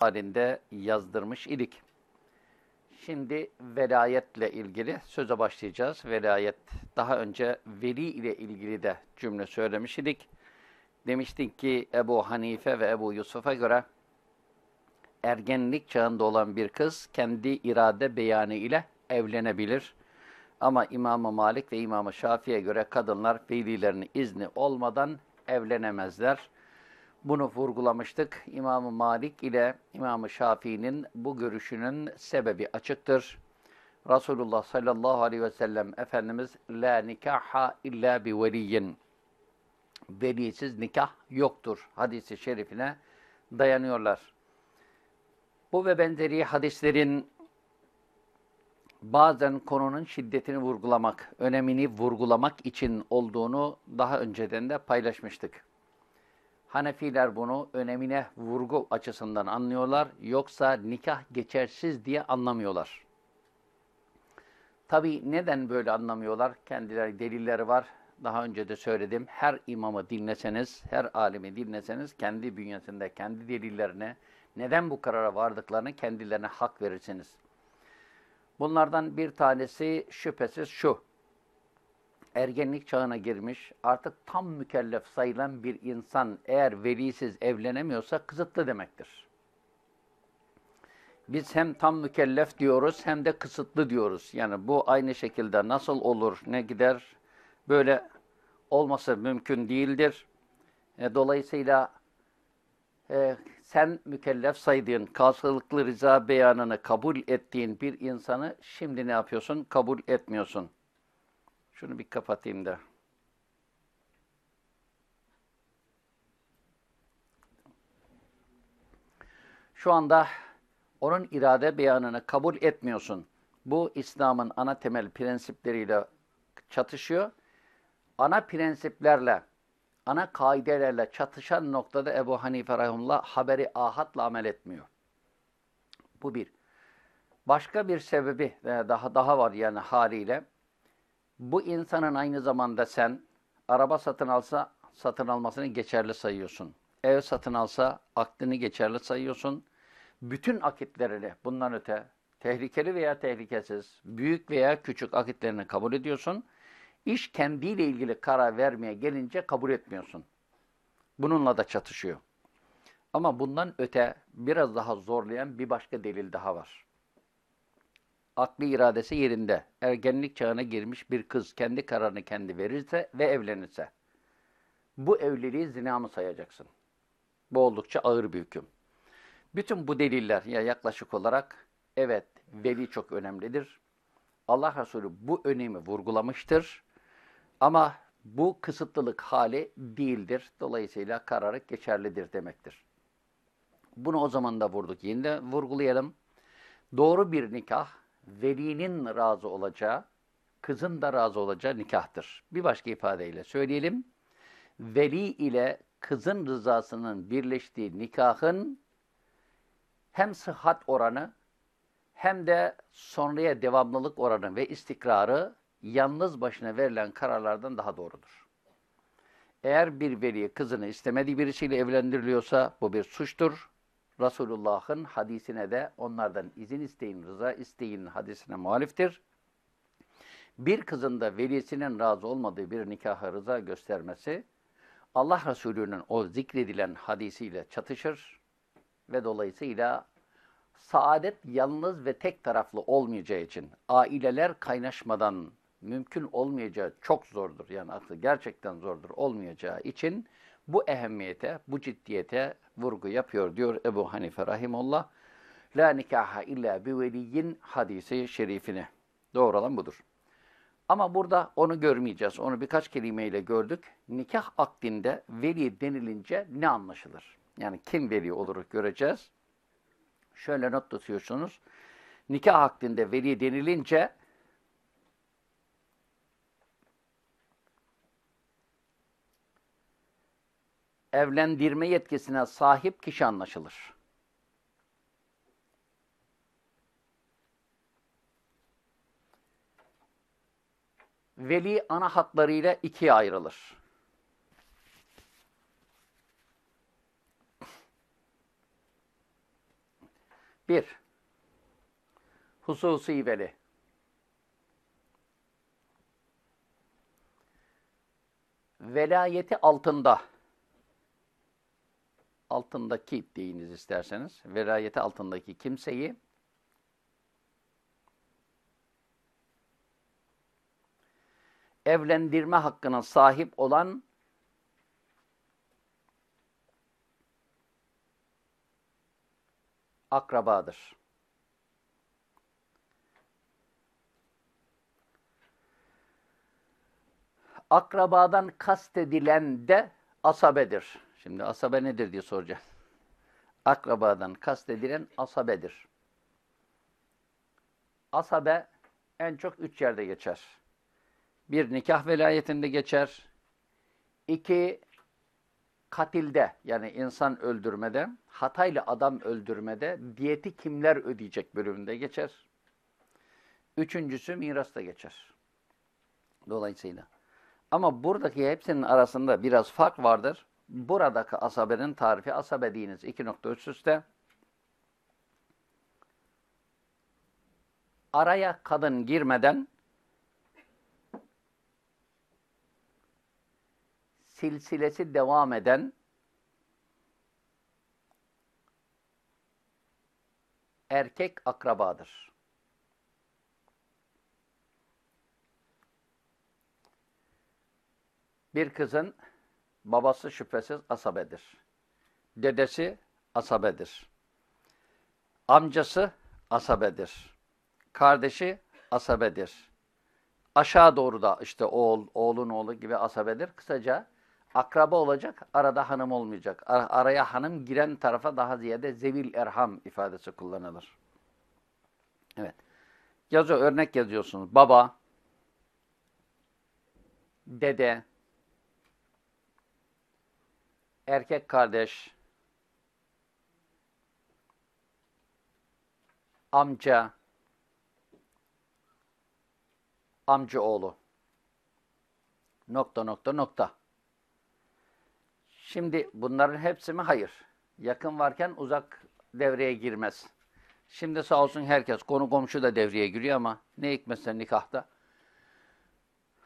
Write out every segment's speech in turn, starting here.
halinde yazdırmış idik. Şimdi velayetle ilgili söze başlayacağız. Velayet daha önce veli ile ilgili de cümle söylemiş idik. Demiştik ki Ebu Hanife ve Ebu Yusuf'a göre ergenlik çağında olan bir kız kendi irade beyanı ile evlenebilir. Ama İmam Malik ve İmam Şafii'ye göre kadınlar velilerinin izni olmadan evlenemezler. Bunu vurgulamıştık. İmam Malik ile İmam Şafii'nin bu görüşünün sebebi açıktır. Resulullah sallallahu aleyhi ve sellem Efendimiz la nikaha illa bi veliyin velisiz nikah yoktur hadisi şerifine dayanıyorlar. Bu ve benzeri hadislerin bazen konunun şiddetini vurgulamak, önemini vurgulamak için olduğunu daha önceden de paylaşmıştık. Hanefiler bunu önemine vurgu açısından anlıyorlar, yoksa nikah geçersiz diye anlamıyorlar. Tabi neden böyle anlamıyorlar? Kendileri delilleri var. Daha önce de söyledim. Her imamı dinleseniz, her alimi dinleseniz kendi bünyesinde, kendi delillerine, neden bu karara vardıklarını kendilerine hak verirsiniz. Bunlardan bir tanesi şüphesiz şu. Ergenlik çağına girmiş, artık tam mükellef sayılan bir insan eğer velisiz evlenemiyorsa kısıtlı demektir. Biz hem tam mükellef diyoruz hem de kısıtlı diyoruz. Yani bu aynı şekilde nasıl olur, ne gider böyle olması mümkün değildir. E, dolayısıyla e, sen mükellef saydığın, karşılıklı rıza beyanını kabul ettiğin bir insanı şimdi ne yapıyorsun? Kabul etmiyorsun. Şunu bir kapatayım da. Şu anda onun irade beyanını kabul etmiyorsun. Bu İslam'ın ana temel prensipleriyle çatışıyor. Ana prensiplerle ana kaidelerle çatışan noktada Ebu Hanife Rahimullah haberi ahatla amel etmiyor. Bu bir. Başka bir sebebi daha daha var yani haliyle. Bu insanın aynı zamanda sen araba satın alsa satın almasını geçerli sayıyorsun. Ev satın alsa aklını geçerli sayıyorsun. Bütün akitlerini bundan öte tehlikeli veya tehlikesiz, büyük veya küçük akitlerini kabul ediyorsun. İş kendiyle ilgili karar vermeye gelince kabul etmiyorsun. Bununla da çatışıyor. Ama bundan öte biraz daha zorlayan bir başka delil daha var. Akli iradesi yerinde, ergenlik çağına girmiş bir kız kendi kararını kendi verirse ve evlenirse, bu evliliği zina mı sayacaksın? Bu oldukça ağır bir hüküm. Bütün bu deliller ya yaklaşık olarak evet veli çok önemlidir. Allah Resulü bu önemi vurgulamıştır. Ama bu kısıtlılık hali değildir. Dolayısıyla kararı geçerlidir demektir. Bunu o zaman da vurduk. Yine de vurgulayalım. Doğru bir nikah, velinin razı olacağı, kızın da razı olacağı nikahtır. Bir başka ifadeyle söyleyelim. Veli ile kızın rızasının birleştiği nikahın hem sıhhat oranı hem de sonraya devamlılık oranı ve istikrarı yalnız başına verilen kararlardan daha doğrudur. Eğer bir veli kızını istemediği birisiyle evlendiriliyorsa bu bir suçtur. Resulullah'ın hadisine de onlardan izin isteyin, rıza isteyin hadisine muhaliftir. Bir kızın da velisinin razı olmadığı bir nikaha rıza göstermesi, Allah Resulü'nün o zikredilen hadisiyle çatışır ve dolayısıyla saadet yalnız ve tek taraflı olmayacağı için aileler kaynaşmadan mümkün olmayacağı çok zordur. Yani aklı gerçekten zordur olmayacağı için bu ehemmiyete, bu ciddiyete vurgu yapıyor diyor Ebu Hanife Rahimullah. La nikaha illa bi veliyin hadisi şerifini. Doğru olan budur. Ama burada onu görmeyeceğiz. Onu birkaç kelimeyle gördük. Nikah akdinde veli denilince ne anlaşılır? Yani kim veli olur göreceğiz. Şöyle not tutuyorsunuz. Nikah akdinde veli denilince evlendirme yetkisine sahip kişi anlaşılır. Veli ana haklarıyla ikiye ayrılır. Bir, hususi veli. Velayeti altında, altındaki deyiniz isterseniz, velayeti altındaki kimseyi evlendirme hakkına sahip olan akrabadır. Akrabadan kastedilen de asabedir. Şimdi asabe nedir diye soracağım. Akrabadan kastedilen asabedir. Asabe en çok üç yerde geçer. Bir, nikah velayetinde geçer. İki, katilde yani insan öldürmede, hatayla adam öldürmede diyeti kimler ödeyecek bölümünde geçer. Üçüncüsü mirasta geçer. Dolayısıyla. Ama buradaki hepsinin arasında biraz fark vardır. Buradaki asabenin tarifi asabe deyiniz. iki nokta üst üste. Araya kadın girmeden silsilesi devam eden erkek akrabadır. Bir kızın babası şüphesiz asabedir. Dedesi asabedir. Amcası asabedir. Kardeşi asabedir. Aşağı doğru da işte oğul, oğlun oğlu gibi asabedir. Kısaca akraba olacak, arada hanım olmayacak. Ar araya hanım giren tarafa daha ziyade zevil erham ifadesi kullanılır. Evet. Yazıyor, örnek yazıyorsunuz. Baba, dede, erkek kardeş, amca, amca oğlu. Nokta nokta nokta. Şimdi bunların hepsi mi? Hayır. Yakın varken uzak devreye girmez. Şimdi sağ olsun herkes, konu komşu da devreye giriyor ama ne hikmetse nikahta.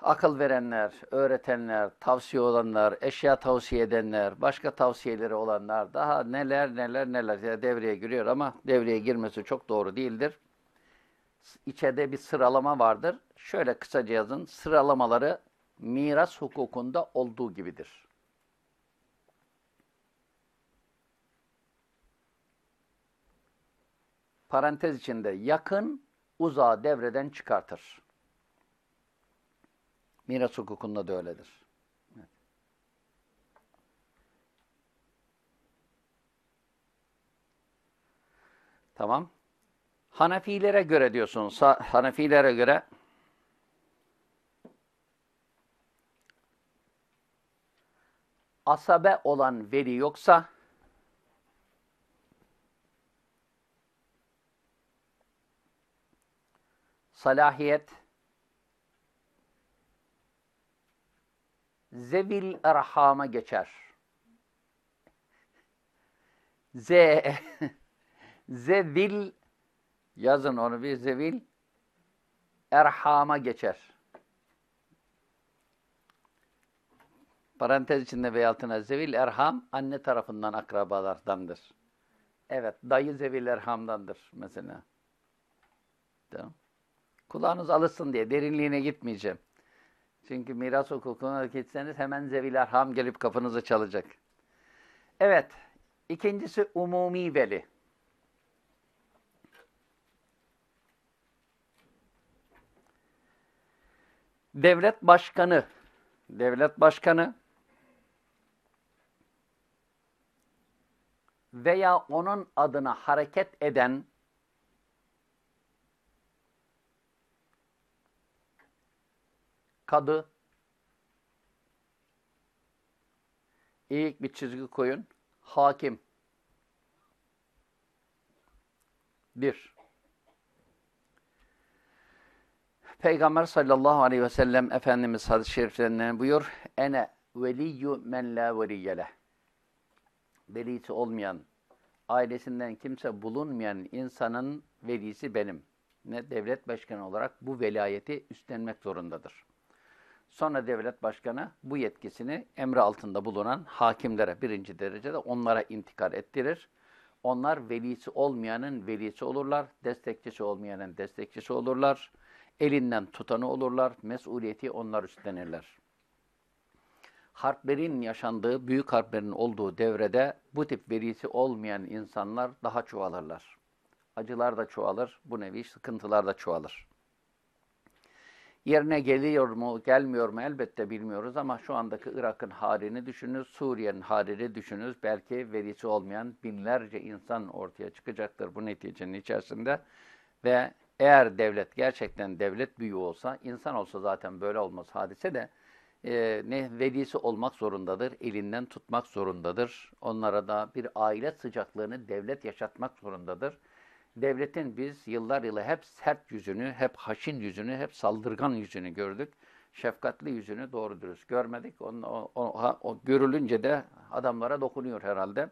Akıl verenler, öğretenler, tavsiye olanlar, eşya tavsiye edenler, başka tavsiyeleri olanlar, daha neler neler neler devreye giriyor ama devreye girmesi çok doğru değildir. İçeride bir sıralama vardır. Şöyle kısaca yazın, sıralamaları miras hukukunda olduğu gibidir. parantez içinde yakın, uzağı devreden çıkartır. Miras hukukunda da öyledir. Tamam. Hanefilere göre diyorsunuz. Hanefilere göre asabe olan veli yoksa salahiyet, zevil erhama geçer. Z, zevil, yazın onu bir zevil, erhama geçer. Parantez içinde ve altına zevil erham anne tarafından akrabalardandır. Evet, dayı zevil erhamdandır mesela. Tamam. Kulağınız alışsın diye derinliğine gitmeyeceğim. Çünkü miras hukukuna gitseniz hemen zevil arham gelip kapınızı çalacak. Evet. ikincisi umumi veli. Devlet başkanı, devlet başkanı veya onun adına hareket eden kadı eğik bir çizgi koyun. Hakim. Bir. Peygamber sallallahu aleyhi ve sellem Efendimiz hadis-i şeriflerinden buyur. Ene veliyyu men la veliyye Velisi olmayan ailesinden kimse bulunmayan insanın velisi benim. Ne devlet başkanı olarak bu velayeti üstlenmek zorundadır. Sonra devlet başkanı bu yetkisini emri altında bulunan hakimlere birinci derecede onlara intikal ettirir. Onlar velisi olmayanın velisi olurlar, destekçisi olmayanın destekçisi olurlar, elinden tutanı olurlar, mesuliyeti onlar üstlenirler. Harplerin yaşandığı, büyük harplerin olduğu devrede bu tip velisi olmayan insanlar daha çoğalırlar. Acılar da çoğalır, bu nevi sıkıntılar da çoğalır. Yerine geliyor mu, gelmiyor mu elbette bilmiyoruz ama şu andaki Irak'ın halini düşününüz, Suriye'nin halini düşününüz. Belki verisi olmayan binlerce insan ortaya çıkacaktır bu neticenin içerisinde. Ve eğer devlet gerçekten devlet büyüğü olsa, insan olsa zaten böyle olmaz hadise de e, ne velisi olmak zorundadır, elinden tutmak zorundadır. Onlara da bir aile sıcaklığını devlet yaşatmak zorundadır. Devletin biz yıllar yılı hep sert yüzünü, hep haşin yüzünü, hep saldırgan yüzünü gördük. Şefkatli yüzünü doğru dürüst görmedik. O, o, o, o görülünce de adamlara dokunuyor herhalde.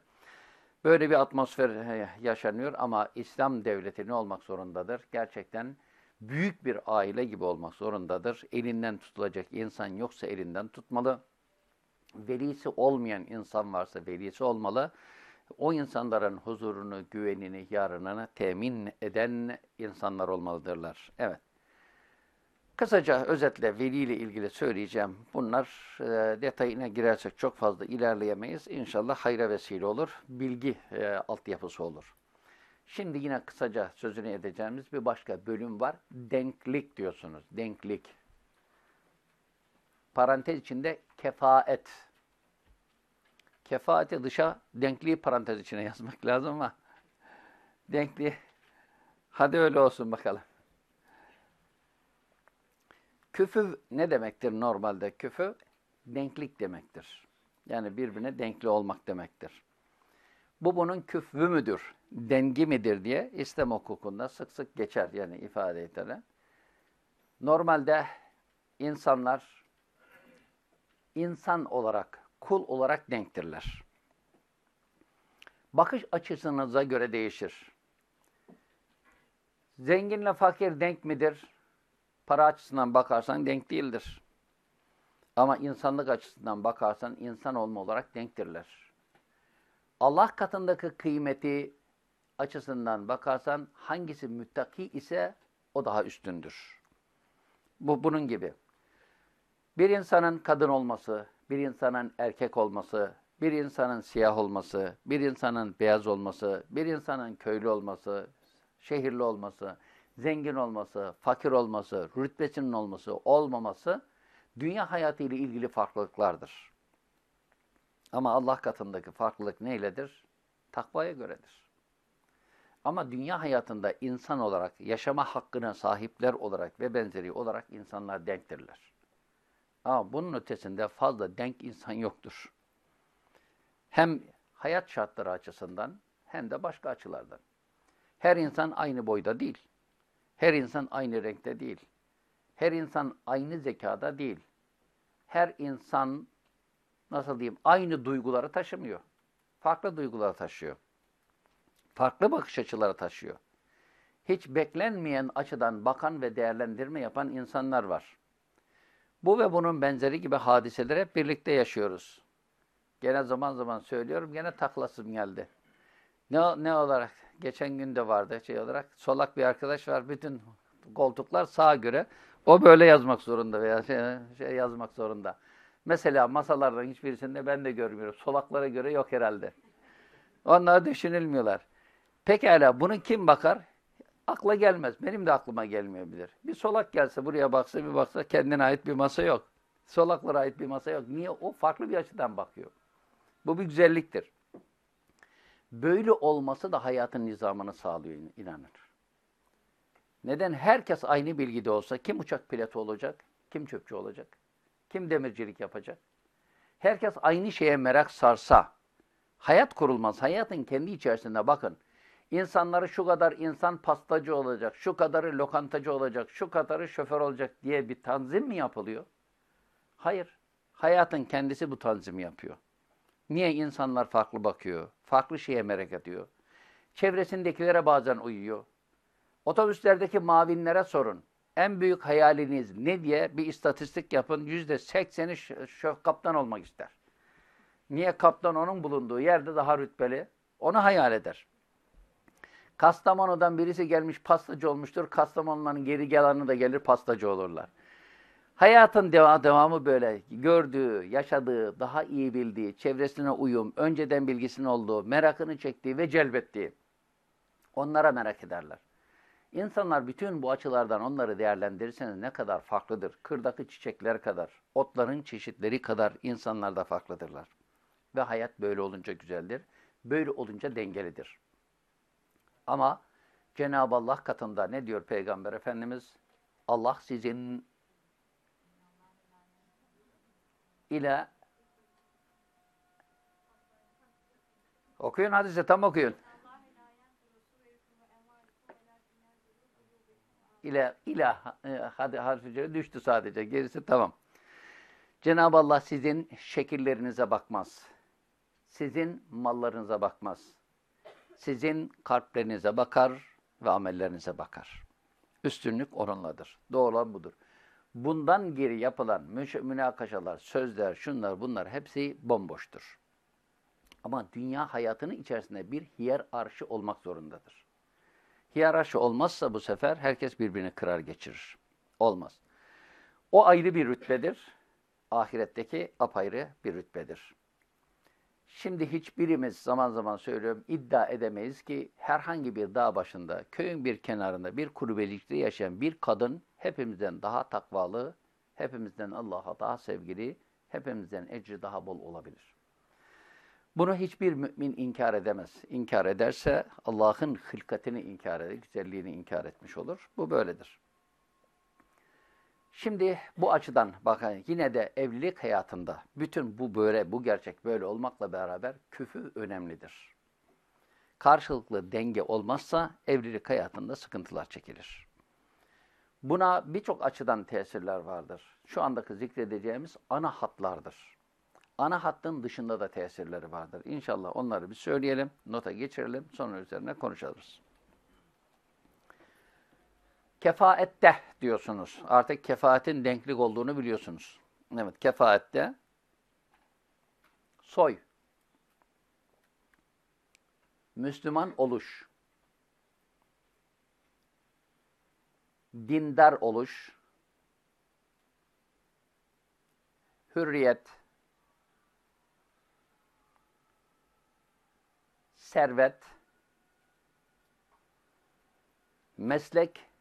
Böyle bir atmosfer yaşanıyor ama İslam devleti ne olmak zorundadır? Gerçekten büyük bir aile gibi olmak zorundadır. Elinden tutulacak insan yoksa elinden tutmalı. Velisi olmayan insan varsa velisi olmalı o insanların huzurunu, güvenini, yarınını temin eden insanlar olmalıdırlar. Evet. Kısaca özetle veli ile ilgili söyleyeceğim. Bunlar e, detayına girersek çok fazla ilerleyemeyiz. İnşallah hayra vesile olur. Bilgi e, altyapısı olur. Şimdi yine kısaca sözünü edeceğimiz bir başka bölüm var. Denklik diyorsunuz. Denklik. Parantez içinde kefaet Kefaati dışa denkliği parantez içine yazmak lazım ama denkliği hadi öyle olsun bakalım. Küfü ne demektir normalde? Küfü denklik demektir. Yani birbirine denkli olmak demektir. Bu bunun küfü müdür, dengi midir diye İslam hukukunda sık sık geçer yani ifade edilir. Normalde insanlar insan olarak kul olarak denktirler. Bakış açısınıza göre değişir. Zenginle fakir denk midir? Para açısından bakarsan denk değildir. Ama insanlık açısından bakarsan insan olma olarak denktirler. Allah katındaki kıymeti açısından bakarsan hangisi müttaki ise o daha üstündür. Bu bunun gibi. Bir insanın kadın olması, bir insanın erkek olması, bir insanın siyah olması, bir insanın beyaz olması, bir insanın köylü olması, şehirli olması, zengin olması, fakir olması, rütbesinin olması, olmaması dünya hayatı ile ilgili farklılıklardır. Ama Allah katındaki farklılık neyledir? Takvaya göredir. Ama dünya hayatında insan olarak, yaşama hakkına sahipler olarak ve benzeri olarak insanlar denktirler. Ama bunun ötesinde fazla denk insan yoktur. Hem hayat şartları açısından hem de başka açılardan. Her insan aynı boyda değil. Her insan aynı renkte değil. Her insan aynı zekada değil. Her insan nasıl diyeyim aynı duyguları taşımıyor. Farklı duyguları taşıyor. Farklı bakış açıları taşıyor. Hiç beklenmeyen açıdan bakan ve değerlendirme yapan insanlar var. Bu ve bunun benzeri gibi hadiseleri hep birlikte yaşıyoruz. Gene zaman zaman söylüyorum, gene taklasım geldi. Ne, ne olarak? Geçen gün de vardı şey olarak. Solak bir arkadaş var, bütün koltuklar sağa göre. O böyle yazmak zorunda veya şey, şey yazmak zorunda. Mesela masalardan hiçbirisinde ben de görmüyorum. Solaklara göre yok herhalde. Onlar düşünülmüyorlar. Pekala bunu kim bakar? Akla gelmez. Benim de aklıma gelmeyebilir. Bir solak gelse buraya baksa bir baksa kendine ait bir masa yok. Solaklara ait bir masa yok. Niye? O farklı bir açıdan bakıyor. Bu bir güzelliktir. Böyle olması da hayatın nizamını sağlıyor inanır. Neden? Herkes aynı bilgide olsa kim uçak pilotu olacak, kim çöpçü olacak, kim demircilik yapacak? Herkes aynı şeye merak sarsa, hayat kurulmaz. Hayatın kendi içerisinde bakın. İnsanları şu kadar insan pastacı olacak, şu kadarı lokantacı olacak, şu kadarı şoför olacak diye bir tanzim mi yapılıyor? Hayır. Hayatın kendisi bu tanzimi yapıyor. Niye insanlar farklı bakıyor? Farklı şeye merak ediyor. Çevresindekilere bazen uyuyor. Otobüslerdeki mavinlere sorun. En büyük hayaliniz ne diye bir istatistik yapın. Yüzde sekseni şöf kaptan olmak ister. Niye kaptan onun bulunduğu yerde daha rütbeli? Onu hayal eder. Kastamonu'dan birisi gelmiş pastacı olmuştur. Kastamonu'ların geri gelanı da gelir pastacı olurlar. Hayatın deva devamı böyle. Gördüğü, yaşadığı, daha iyi bildiği, çevresine uyum, önceden bilgisinin olduğu, merakını çektiği ve celbettiği. Onlara merak ederler. İnsanlar bütün bu açılardan onları değerlendirirseniz ne kadar farklıdır. Kırdaki çiçekler kadar, otların çeşitleri kadar insanlar da farklıdırlar. Ve hayat böyle olunca güzeldir. Böyle olunca dengelidir. Ama Cenab-ı Allah katında ne diyor Peygamber Efendimiz? Allah sizin ile okuyun hadise tam okuyun. ile ile hadi harfi düştü sadece. Gerisi tamam. Cenab-ı Allah sizin şekillerinize bakmaz. Sizin mallarınıza bakmaz. Sizin kalplerinize bakar ve amellerinize bakar. Üstünlük onunladır. Doğru olan budur. Bundan geri yapılan münakaşalar, sözler, şunlar bunlar hepsi bomboştur. Ama dünya hayatının içerisinde bir hiyerarşi olmak zorundadır. Hiyerarşi olmazsa bu sefer herkes birbirini kırar geçirir. Olmaz. O ayrı bir rütbedir. Ahiretteki apayrı bir rütbedir. Şimdi hiçbirimiz zaman zaman söylüyorum iddia edemeyiz ki herhangi bir dağ başında, köyün bir kenarında, bir kulübelikte yaşayan bir kadın hepimizden daha takvalı, hepimizden Allah'a daha sevgili, hepimizden ecri daha bol olabilir. Bunu hiçbir mümin inkar edemez. İnkar ederse Allah'ın hılkatini inkar eder, güzelliğini inkar etmiş olur. Bu böyledir. Şimdi bu açıdan bakın yine de evlilik hayatında bütün bu böyle, bu gerçek böyle olmakla beraber küfü önemlidir. Karşılıklı denge olmazsa evlilik hayatında sıkıntılar çekilir. Buna birçok açıdan tesirler vardır. Şu andaki zikredeceğimiz ana hatlardır. Ana hattın dışında da tesirleri vardır. İnşallah onları bir söyleyelim, nota geçirelim, sonra üzerine konuşalım. Kefaette diyorsunuz. Artık kefaatin denklik olduğunu biliyorsunuz. Evet, kefaette. Soy, Müslüman oluş, dindar oluş, hürriyet, servet, meslek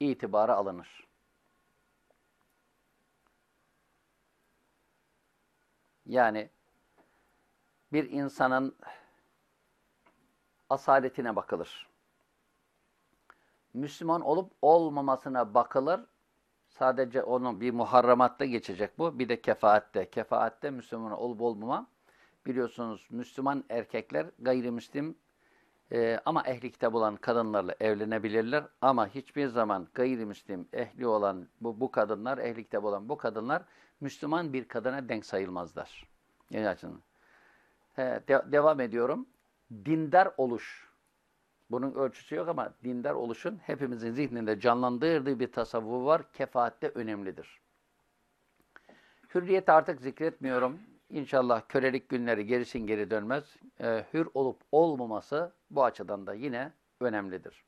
itibara alınır. Yani bir insanın asaletine bakılır. Müslüman olup olmamasına bakılır. Sadece onun bir muharramatta geçecek bu. Bir de kefaatte. Kefaatte Müslüman olup olmama biliyorsunuz Müslüman erkekler gayrimüslim e, ama ehli kitap olan kadınlarla evlenebilirler. Ama hiçbir zaman gayrimüslim ehli olan bu, bu kadınlar, ehli kitap olan bu kadınlar Müslüman bir kadına denk sayılmazlar. Yani He, de, devam ediyorum. Dindar oluş. Bunun ölçüsü yok ama dindar oluşun hepimizin zihninde canlandırdığı bir tasavvur var. Kefaatte önemlidir. Hürriyet artık zikretmiyorum. İnşallah kölelik günleri gerisin geri dönmez. E, hür olup olmaması bu açıdan da yine önemlidir.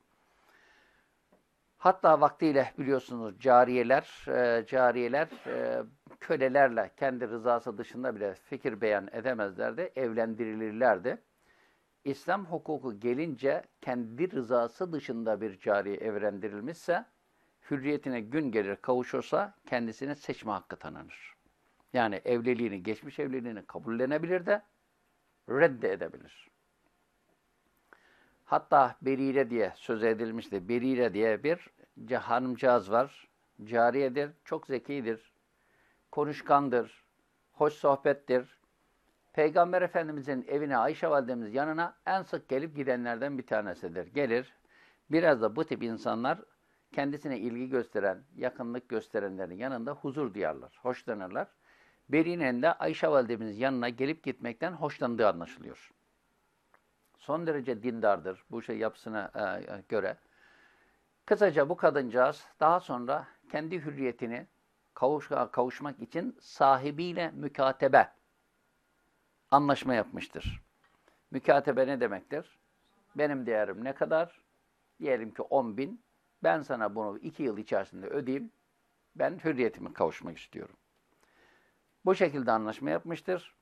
Hatta vaktiyle biliyorsunuz cariyeler, e, cariyeler e, kölelerle kendi rızası dışında bile fikir beyan edemezlerdi, evlendirilirlerdi. İslam hukuku gelince kendi rızası dışında bir cariye evlendirilmişse, hürriyetine gün gelir kavuşursa kendisine seçme hakkı tanınır. Yani evliliğini, geçmiş evliliğini kabullenebilir de redde edebilir. Hatta Berire diye söz edilmişti. Berire diye bir hanımcağız var. Cariyedir, çok zekidir, konuşkandır, hoş sohbettir. Peygamber Efendimizin evine Ayşe validemiz yanına en sık gelip gidenlerden bir tanesidir. Gelir, biraz da bu tip insanlar kendisine ilgi gösteren, yakınlık gösterenlerin yanında huzur duyarlar, hoşlanırlar. Berine'nin de Ayşe validemizin yanına gelip gitmekten hoşlandığı anlaşılıyor. Son derece dindardır bu şey yapısına e, göre. Kısaca bu kadıncağız daha sonra kendi hürriyetini kavuş, kavuşmak için sahibiyle mükatebe anlaşma yapmıştır. Mükatebe ne demektir? Benim değerim ne kadar? Diyelim ki 10 bin. Ben sana bunu 2 yıl içerisinde ödeyeyim. Ben hürriyetime kavuşmak istiyorum. Bu şekilde anlaşma yapmıştır.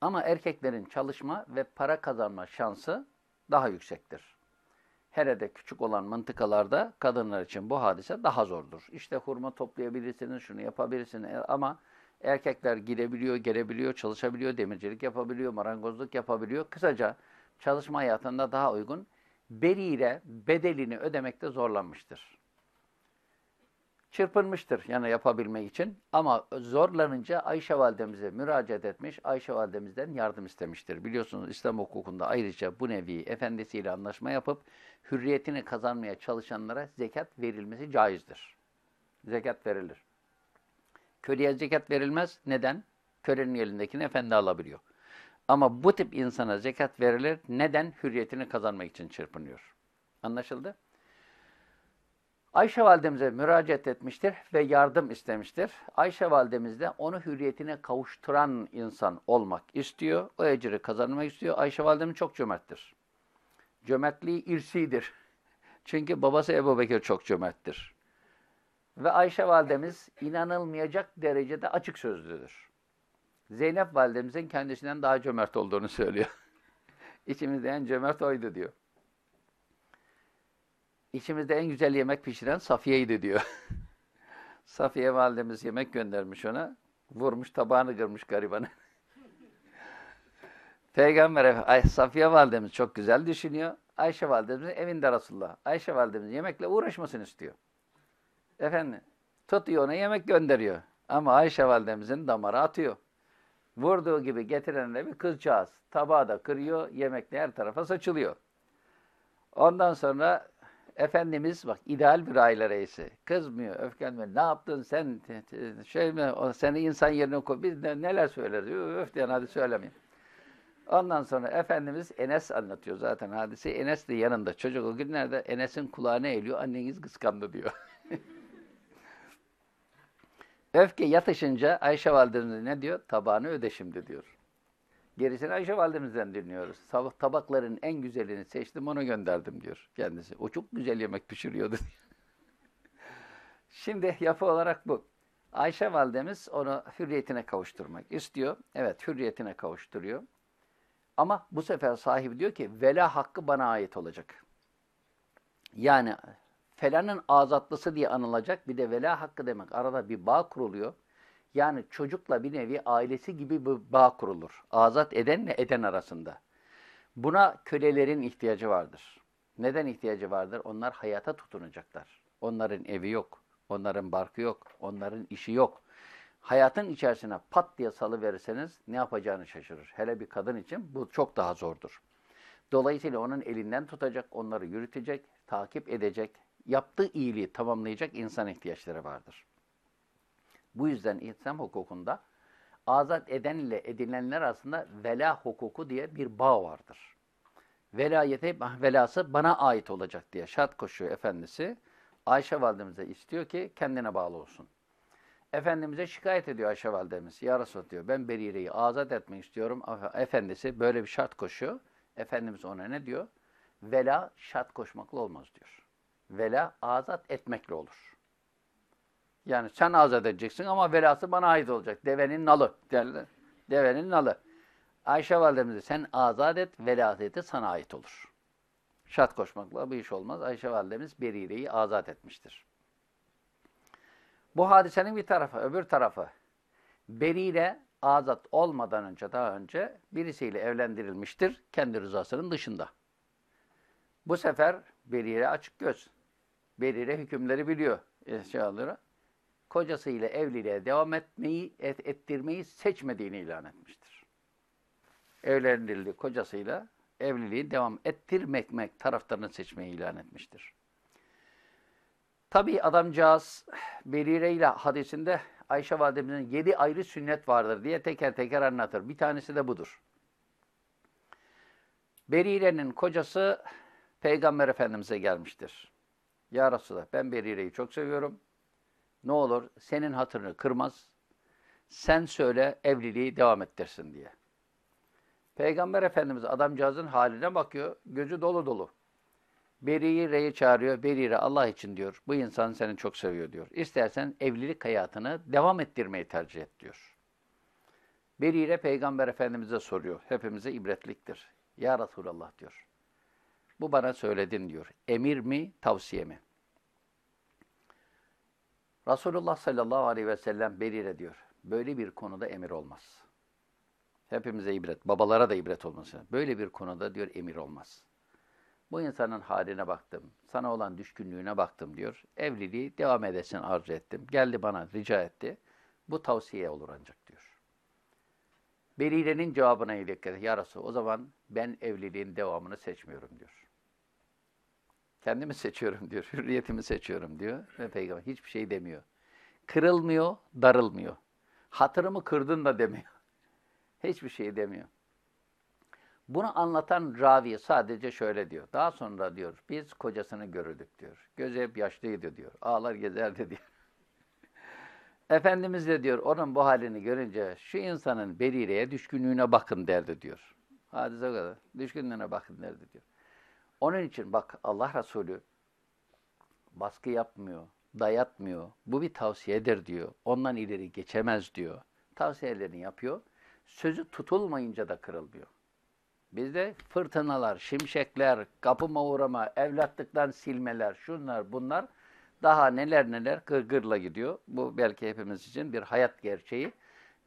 Ama erkeklerin çalışma ve para kazanma şansı daha yüksektir. Hele de küçük olan mıntıkalarda kadınlar için bu hadise daha zordur. İşte hurma toplayabilirsiniz, şunu yapabilirsiniz ama erkekler gidebiliyor, gelebiliyor, çalışabiliyor, demircilik yapabiliyor, marangozluk yapabiliyor. Kısaca çalışma hayatında daha uygun. Beriyle bedelini ödemekte zorlanmıştır çırpınmıştır yani yapabilmek için. Ama zorlanınca Ayşe validemize müracaat etmiş, Ayşe validemizden yardım istemiştir. Biliyorsunuz İslam hukukunda ayrıca bu nevi efendisiyle anlaşma yapıp hürriyetini kazanmaya çalışanlara zekat verilmesi caizdir. Zekat verilir. Köleye zekat verilmez. Neden? Kölenin elindekini efendi alabiliyor. Ama bu tip insana zekat verilir. Neden? Hürriyetini kazanmak için çırpınıyor. Anlaşıldı? Ayşe validemize müracaat etmiştir ve yardım istemiştir. Ayşe validemiz de onu hürriyetine kavuşturan insan olmak istiyor. O ecri kazanmak istiyor. Ayşe validemiz çok cömerttir. Cömertliği irsidir. Çünkü babası Ebu Bekir çok cömerttir. Ve Ayşe validemiz inanılmayacak derecede açık sözlüdür. Zeynep validemizin kendisinden daha cömert olduğunu söylüyor. İçimizde en cömert oydu diyor. İçimizde en güzel yemek pişiren Safiye'ydi diyor. Safiye validemiz yemek göndermiş ona. Vurmuş tabağını kırmış garibanı. Peygamber Ay, Safiye validemiz çok güzel düşünüyor. Ayşe validemiz evinde Resulullah. Ayşe validemiz yemekle uğraşmasını istiyor. Efendim tutuyor ona yemek gönderiyor. Ama Ayşe validemizin damarı atıyor. Vurduğu gibi getiren de bir kızcağız. Tabağı da kırıyor, yemekle her tarafa saçılıyor. Ondan sonra Efendimiz bak ideal bir aile reisi. Kızmıyor, öfkelenmiyor. Ne yaptın sen? Şey mi? Seni insan yerine koy. Biz ne, neler söyleriz? Öf diyen hadi söylemeyeyim. Ondan sonra Efendimiz Enes anlatıyor zaten hadisi. Enes de yanında. Çocuk o günlerde Enes'in kulağına eğiliyor. Anneniz kıskandı diyor. Öfke yatışınca Ayşe validemiz ne diyor? Tabağını öde şimdi diyor. Gerisini Ayşe validemizden dinliyoruz. Tabakların en güzelini seçtim onu gönderdim diyor kendisi. O çok güzel yemek pişiriyordu. Şimdi yapı olarak bu. Ayşe validemiz onu hürriyetine kavuşturmak istiyor. Evet hürriyetine kavuşturuyor. Ama bu sefer sahibi diyor ki vela hakkı bana ait olacak. Yani felanın azatlısı diye anılacak bir de vela hakkı demek. Arada bir bağ kuruluyor. Yani çocukla bir nevi ailesi gibi bir bağ kurulur. Azat edenle eden arasında. Buna kölelerin ihtiyacı vardır. Neden ihtiyacı vardır? Onlar hayata tutunacaklar. Onların evi yok. Onların barkı yok. Onların işi yok. Hayatın içerisine pat diye salı verirseniz ne yapacağını şaşırır. Hele bir kadın için bu çok daha zordur. Dolayısıyla onun elinden tutacak, onları yürütecek, takip edecek, yaptığı iyiliği tamamlayacak insan ihtiyaçları vardır. Bu yüzden İslam hukukunda azat eden ile edinilenler arasında vela hukuku diye bir bağ vardır. Velayeti, velası bana ait olacak diye şart koşuyor Efendisi. Ayşe validemize istiyor ki kendine bağlı olsun. Efendimiz'e şikayet ediyor Ayşe validemiz. Ya Resulallah diyor ben Berire'yi azat etmek istiyorum. Efendisi böyle bir şart koşuyor. Efendimiz ona ne diyor? Vela şart koşmakla olmaz diyor. Vela azat etmekle olur. Yani sen azat edeceksin ama velası bana ait olacak. Devenin nalı derler. Devenin nalı. Ayşe validemiz sen azat et, velaseti sana ait olur. Şart koşmakla bir iş olmaz. Ayşe validemiz Berire'yi azat etmiştir. Bu hadisenin bir tarafı, öbür tarafı. Berire azat olmadan önce, daha önce birisiyle evlendirilmiştir. Kendi rızasının dışında. Bu sefer Berire açık göz. Berire hükümleri biliyor. Eşyaları kocasıyla evliliğe devam etmeyi, et, ettirmeyi seçmediğini ilan etmiştir. Evlendirildiği kocasıyla evliliği devam ettirmek taraftarını seçmeyi ilan etmiştir. Tabi adamcağız Berire ile hadisinde Ayşe validemizin yedi ayrı sünnet vardır diye teker teker anlatır. Bir tanesi de budur. Berire'nin kocası Peygamber Efendimiz'e gelmiştir. Ya Resulallah ben Berire'yi çok seviyorum. Ne olur senin hatırını kırmaz. Sen söyle evliliği devam ettirsin diye. Peygamber Efendimiz adamcağızın haline bakıyor. Gözü dolu dolu. Berire'yi çağırıyor. Berire Allah için diyor. Bu insan seni çok seviyor diyor. İstersen evlilik hayatını devam ettirmeyi tercih et diyor. Berire Peygamber Efendimiz'e soruyor. Hepimize ibretliktir. Ya Resulallah diyor. Bu bana söyledin diyor. Emir mi, tavsiye mi? Resulullah sallallahu aleyhi ve sellem Berire diyor. Böyle bir konuda emir olmaz. Hepimize ibret, babalara da ibret olması. Böyle bir konuda diyor emir olmaz. Bu insanın haline baktım, sana olan düşkünlüğüne baktım diyor. Evliliği devam edesin arzu ettim. Geldi bana rica etti. Bu tavsiye olur ancak diyor. Berire'nin cevabına dikkat Ya Resulallah, o zaman ben evliliğin devamını seçmiyorum diyor. Kendimi seçiyorum diyor. Hürriyetimi seçiyorum diyor. Ve peygamber hiçbir şey demiyor. Kırılmıyor, darılmıyor. Hatırımı kırdın da demiyor. Hiçbir şey demiyor. Bunu anlatan ravi sadece şöyle diyor. Daha sonra diyor biz kocasını görürdük diyor. Gözü hep yaşlıydı diyor. Ağlar gezerdi diyor. Efendimiz de diyor onun bu halini görünce şu insanın Berire'ye düşkünlüğüne bakın derdi diyor. Hadise kadar. Düşkünlüğüne bakın derdi diyor. Onun için bak Allah Resulü baskı yapmıyor, dayatmıyor. Bu bir tavsiyedir diyor. Ondan ileri geçemez diyor. Tavsiyelerini yapıyor. Sözü tutulmayınca da kırılmıyor. Bizde fırtınalar, şimşekler, kapıma uğrama, evlatlıktan silmeler, şunlar bunlar daha neler neler gırgırla gidiyor. Bu belki hepimiz için bir hayat gerçeği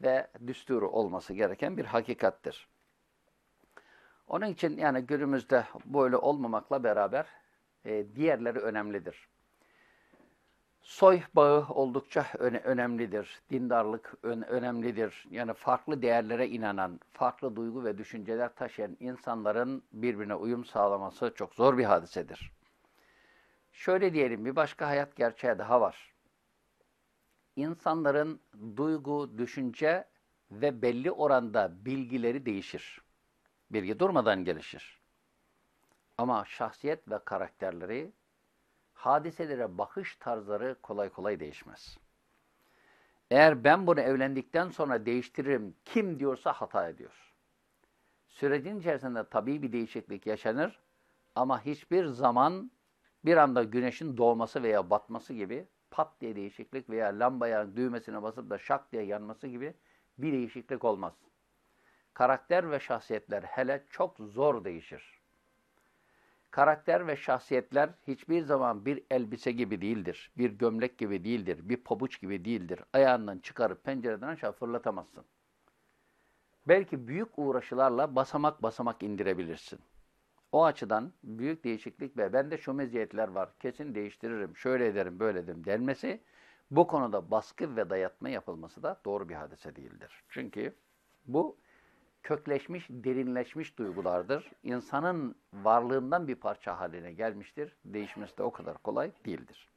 ve düsturu olması gereken bir hakikattir. Onun için yani günümüzde böyle olmamakla beraber e, diğerleri önemlidir. Soy bağı oldukça öne önemlidir. Dindarlık ön önemlidir. Yani farklı değerlere inanan, farklı duygu ve düşünceler taşıyan insanların birbirine uyum sağlaması çok zor bir hadisedir. Şöyle diyelim bir başka hayat gerçeği daha var. İnsanların duygu, düşünce ve belli oranda bilgileri değişir. Bilgi durmadan gelişir. Ama şahsiyet ve karakterleri, hadiselere bakış tarzları kolay kolay değişmez. Eğer ben bunu evlendikten sonra değiştiririm, kim diyorsa hata ediyor. Sürecin içerisinde tabii bir değişiklik yaşanır ama hiçbir zaman bir anda güneşin doğması veya batması gibi pat diye değişiklik veya lambaya düğmesine basıp da şak diye yanması gibi bir değişiklik olmaz. Karakter ve şahsiyetler hele çok zor değişir. Karakter ve şahsiyetler hiçbir zaman bir elbise gibi değildir. Bir gömlek gibi değildir. Bir pabuç gibi değildir. Ayağından çıkarıp pencereden aşağı fırlatamazsın. Belki büyük uğraşılarla basamak basamak indirebilirsin. O açıdan büyük değişiklik ve bende şu meziyetler var, kesin değiştiririm, şöyle ederim, böyle ederim denmesi, bu konuda baskı ve dayatma yapılması da doğru bir hadise değildir. Çünkü bu kökleşmiş, derinleşmiş duygulardır. İnsanın varlığından bir parça haline gelmiştir. Değişmesi de o kadar kolay değildir.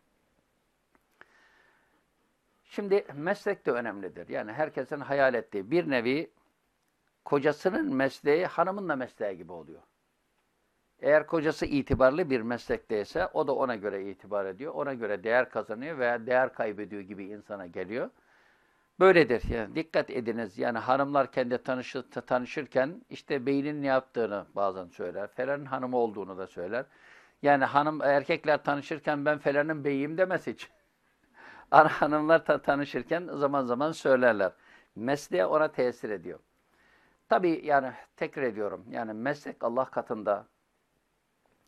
Şimdi meslek de önemlidir. Yani herkesin hayal ettiği bir nevi kocasının mesleği hanımın da mesleği gibi oluyor. Eğer kocası itibarlı bir meslekteyse o da ona göre itibar ediyor. Ona göre değer kazanıyor veya değer kaybediyor gibi insana geliyor. Böyledir. Yani dikkat ediniz. Yani hanımlar kendi tanışır, tanışırken işte beynin ne yaptığını bazen söyler. Felanın hanımı olduğunu da söyler. Yani hanım erkekler tanışırken ben felanın beyiyim demez hiç. hanımlar ta tanışırken zaman zaman söylerler. Mesleğe ona tesir ediyor. Tabii yani tekrar ediyorum. Yani meslek Allah katında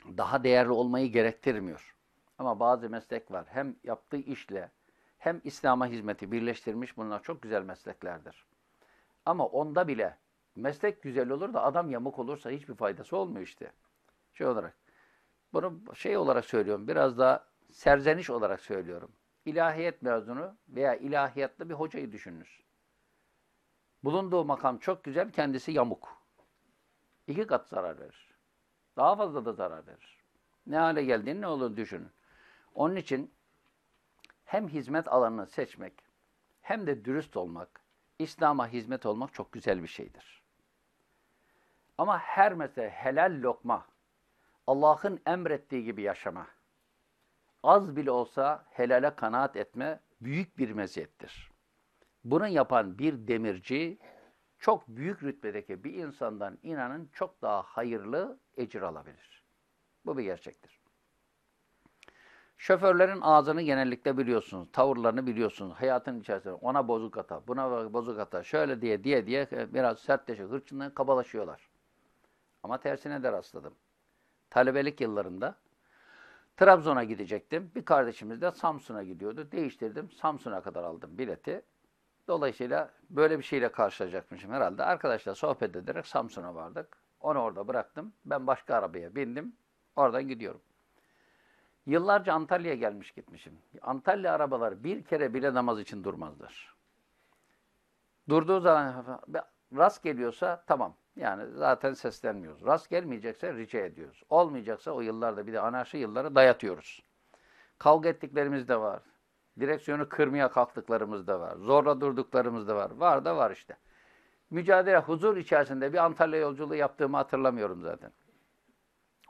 daha değerli olmayı gerektirmiyor. Ama bazı meslek var. Hem yaptığı işle hem İslam'a hizmeti birleştirmiş bunlar çok güzel mesleklerdir. Ama onda bile meslek güzel olur da adam yamuk olursa hiçbir faydası olmuyor işte. Şey olarak. Bunu şey olarak söylüyorum. Biraz daha serzeniş olarak söylüyorum. İlahiyat mezunu veya ilahiyatlı bir hocayı düşününüz. Bulunduğu makam çok güzel, kendisi yamuk. İki kat zarar verir. Daha fazla da zarar verir. Ne hale geldiğini ne olur düşünün. Onun için hem hizmet alanını seçmek hem de dürüst olmak, İslam'a hizmet olmak çok güzel bir şeydir. Ama her mesele helal lokma, Allah'ın emrettiği gibi yaşama, az bile olsa helale kanaat etme büyük bir meziyettir. Bunu yapan bir demirci, çok büyük rütbedeki bir insandan inanın çok daha hayırlı ecir alabilir. Bu bir gerçektir. Şoförlerin ağzını genellikle biliyorsunuz, tavırlarını biliyorsunuz, hayatın içerisinde ona bozuk ata, buna bozuk ata, şöyle diye diye diye biraz sertleşiyor, hırçından kabalaşıyorlar. Ama tersine de rastladım. Talebelik yıllarında Trabzon'a gidecektim. Bir kardeşimiz de Samsun'a gidiyordu. Değiştirdim. Samsun'a kadar aldım bileti. Dolayısıyla böyle bir şeyle karşılaşacakmışım herhalde. Arkadaşlar sohbet ederek Samsun'a vardık. Onu orada bıraktım. Ben başka arabaya bindim. Oradan gidiyorum. Yıllarca Antalya'ya gelmiş gitmişim. Antalya arabalar bir kere bile namaz için durmazlar. Durduğu zaman rast geliyorsa tamam. Yani zaten seslenmiyoruz. Rast gelmeyecekse rica ediyoruz. Olmayacaksa o yıllarda bir de anarşi yılları dayatıyoruz. Kavga ettiklerimiz de var. Direksiyonu kırmaya kalktıklarımız da var. Zorla durduklarımız da var. Var da var işte. Mücadele, huzur içerisinde bir Antalya yolculuğu yaptığımı hatırlamıyorum zaten.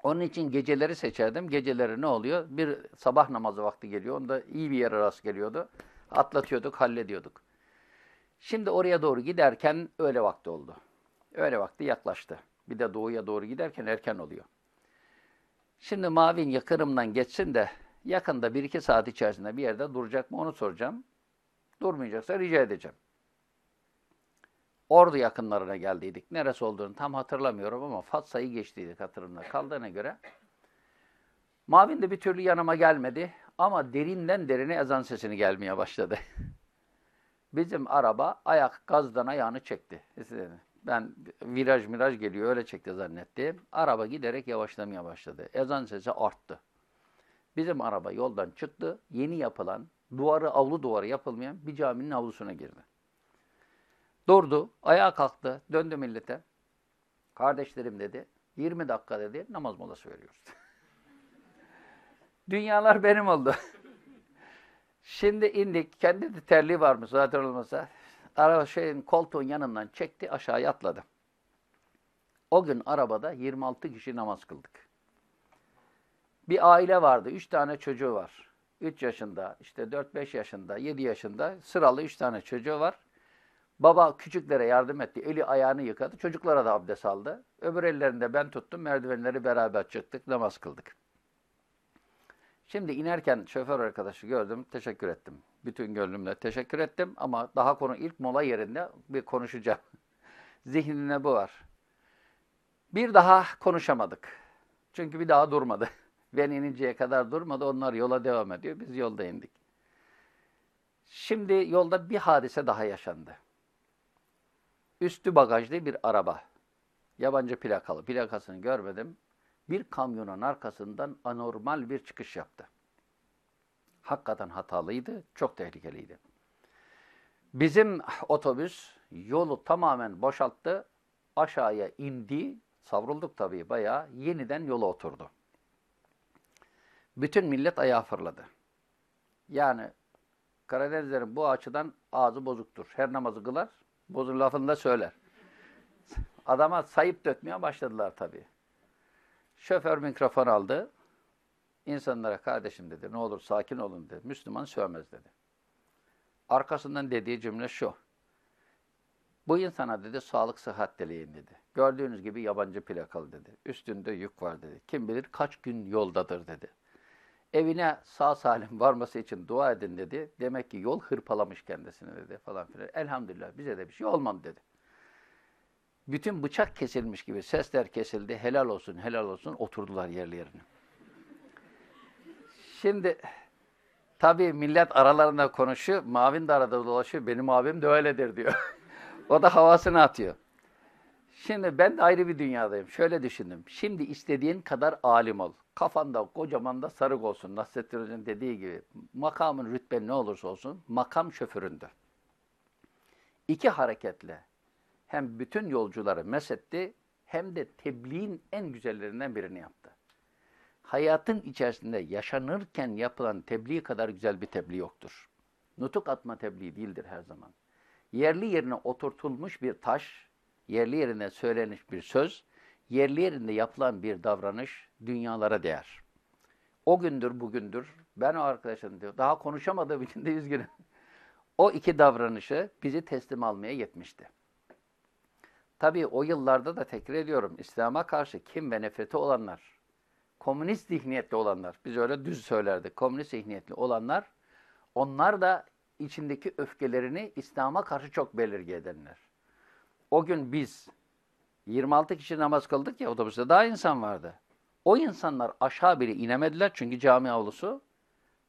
Onun için geceleri seçerdim. Geceleri ne oluyor? Bir sabah namazı vakti geliyor. Onda iyi bir yere rast geliyordu. Atlatıyorduk, hallediyorduk. Şimdi oraya doğru giderken öyle vakti oldu. Öyle vakti yaklaştı. Bir de doğuya doğru giderken erken oluyor. Şimdi Mavin yakınımdan geçsin de yakında bir iki saat içerisinde bir yerde duracak mı onu soracağım. Durmayacaksa rica edeceğim. Ordu yakınlarına geldiydik. Neresi olduğunu tam hatırlamıyorum ama Fatsa'yı geçtiydik hatırımda kaldığına göre. Mavin de bir türlü yanıma gelmedi ama derinden derine ezan sesini gelmeye başladı. Bizim araba ayak gazdan ayağını çekti. Ben viraj miraj geliyor öyle çekti zannettim. Araba giderek yavaşlamaya başladı. Ezan sesi arttı. Bizim araba yoldan çıktı. Yeni yapılan, duvarı avlu duvarı yapılmayan bir caminin avlusuna girdi. Durdu, ayağa kalktı, döndü millete. Kardeşlerim dedi, 20 dakika dedi, namaz molası veriyoruz. Dünyalar benim oldu. Şimdi indik, kendi de terliği varmış zaten olmasa. Araba şeyin koltuğun yanından çekti, aşağıya atladı. O gün arabada 26 kişi namaz kıldık. Bir aile vardı, 3 tane çocuğu var. 3 yaşında, işte 4-5 yaşında, 7 yaşında sıralı 3 tane çocuğu var. Baba küçüklere yardım etti, eli ayağını yıkadı, çocuklara da abdest aldı. Öbür ellerinde ben tuttum, merdivenleri beraber çıktık, namaz kıldık. Şimdi inerken şoför arkadaşı gördüm, teşekkür ettim. Bütün gönlümle teşekkür ettim ama daha konu ilk mola yerinde bir konuşacağım. Zihnine bu var. Bir daha konuşamadık. Çünkü bir daha durmadı. Ben ininceye kadar durmadı, onlar yola devam ediyor, biz yolda indik. Şimdi yolda bir hadise daha yaşandı. Üstü bagajlı bir araba. Yabancı plakalı, plakasını görmedim bir kamyonun arkasından anormal bir çıkış yaptı. Hakikaten hatalıydı, çok tehlikeliydi. Bizim otobüs yolu tamamen boşalttı, aşağıya indi, savrulduk tabii bayağı, yeniden yola oturdu. Bütün millet ayağa fırladı. Yani Karadenizlerin bu açıdan ağzı bozuktur. Her namazı kılar, bozun lafını da söyler. Adama sayıp dökmeye başladılar tabii. Şoför mikrofon aldı. İnsanlara kardeşim dedi ne olur sakin olun dedi. Müslüman sövmez dedi. Arkasından dediği cümle şu. Bu insana dedi sağlık sıhhat dileyin dedi. Gördüğünüz gibi yabancı plakalı dedi. Üstünde yük var dedi. Kim bilir kaç gün yoldadır dedi. Evine sağ salim varması için dua edin dedi. Demek ki yol hırpalamış kendisini dedi falan filan. Elhamdülillah bize de bir şey olmadı dedi bütün bıçak kesilmiş gibi sesler kesildi. Helal olsun, helal olsun. Oturdular yerlerine. Şimdi tabii millet aralarında konuşuyor. Mavin de arada dolaşıyor. Benim abim de öyledir diyor. o da havasını atıyor. Şimdi ben de ayrı bir dünyadayım. Şöyle düşündüm. Şimdi istediğin kadar alim ol. Kafanda kocaman da sarık olsun. Nasrettin Hoca'nın dediği gibi. Makamın rütben ne olursa olsun makam şoföründür. İki hareketle hem bütün yolcuları mesetti hem de tebliğin en güzellerinden birini yaptı. Hayatın içerisinde yaşanırken yapılan tebliğ kadar güzel bir tebliğ yoktur. Nutuk atma tebliğ değildir her zaman. Yerli yerine oturtulmuş bir taş, yerli yerine söylenmiş bir söz, yerli yerinde yapılan bir davranış dünyalara değer. O gündür bugündür ben o arkadaşım diyor daha konuşamadığım için de üzgünüm. O iki davranışı bizi teslim almaya yetmişti. Tabii o yıllarda da tekrar ediyorum İslam'a karşı kim ve nefreti olanlar, komünist zihniyetli olanlar, biz öyle düz söylerdik, komünist zihniyetli olanlar, onlar da içindeki öfkelerini İslam'a karşı çok belirgin edenler. O gün biz 26 kişi namaz kıldık ya otobüste daha insan vardı. O insanlar aşağı bile inemediler çünkü cami avlusu.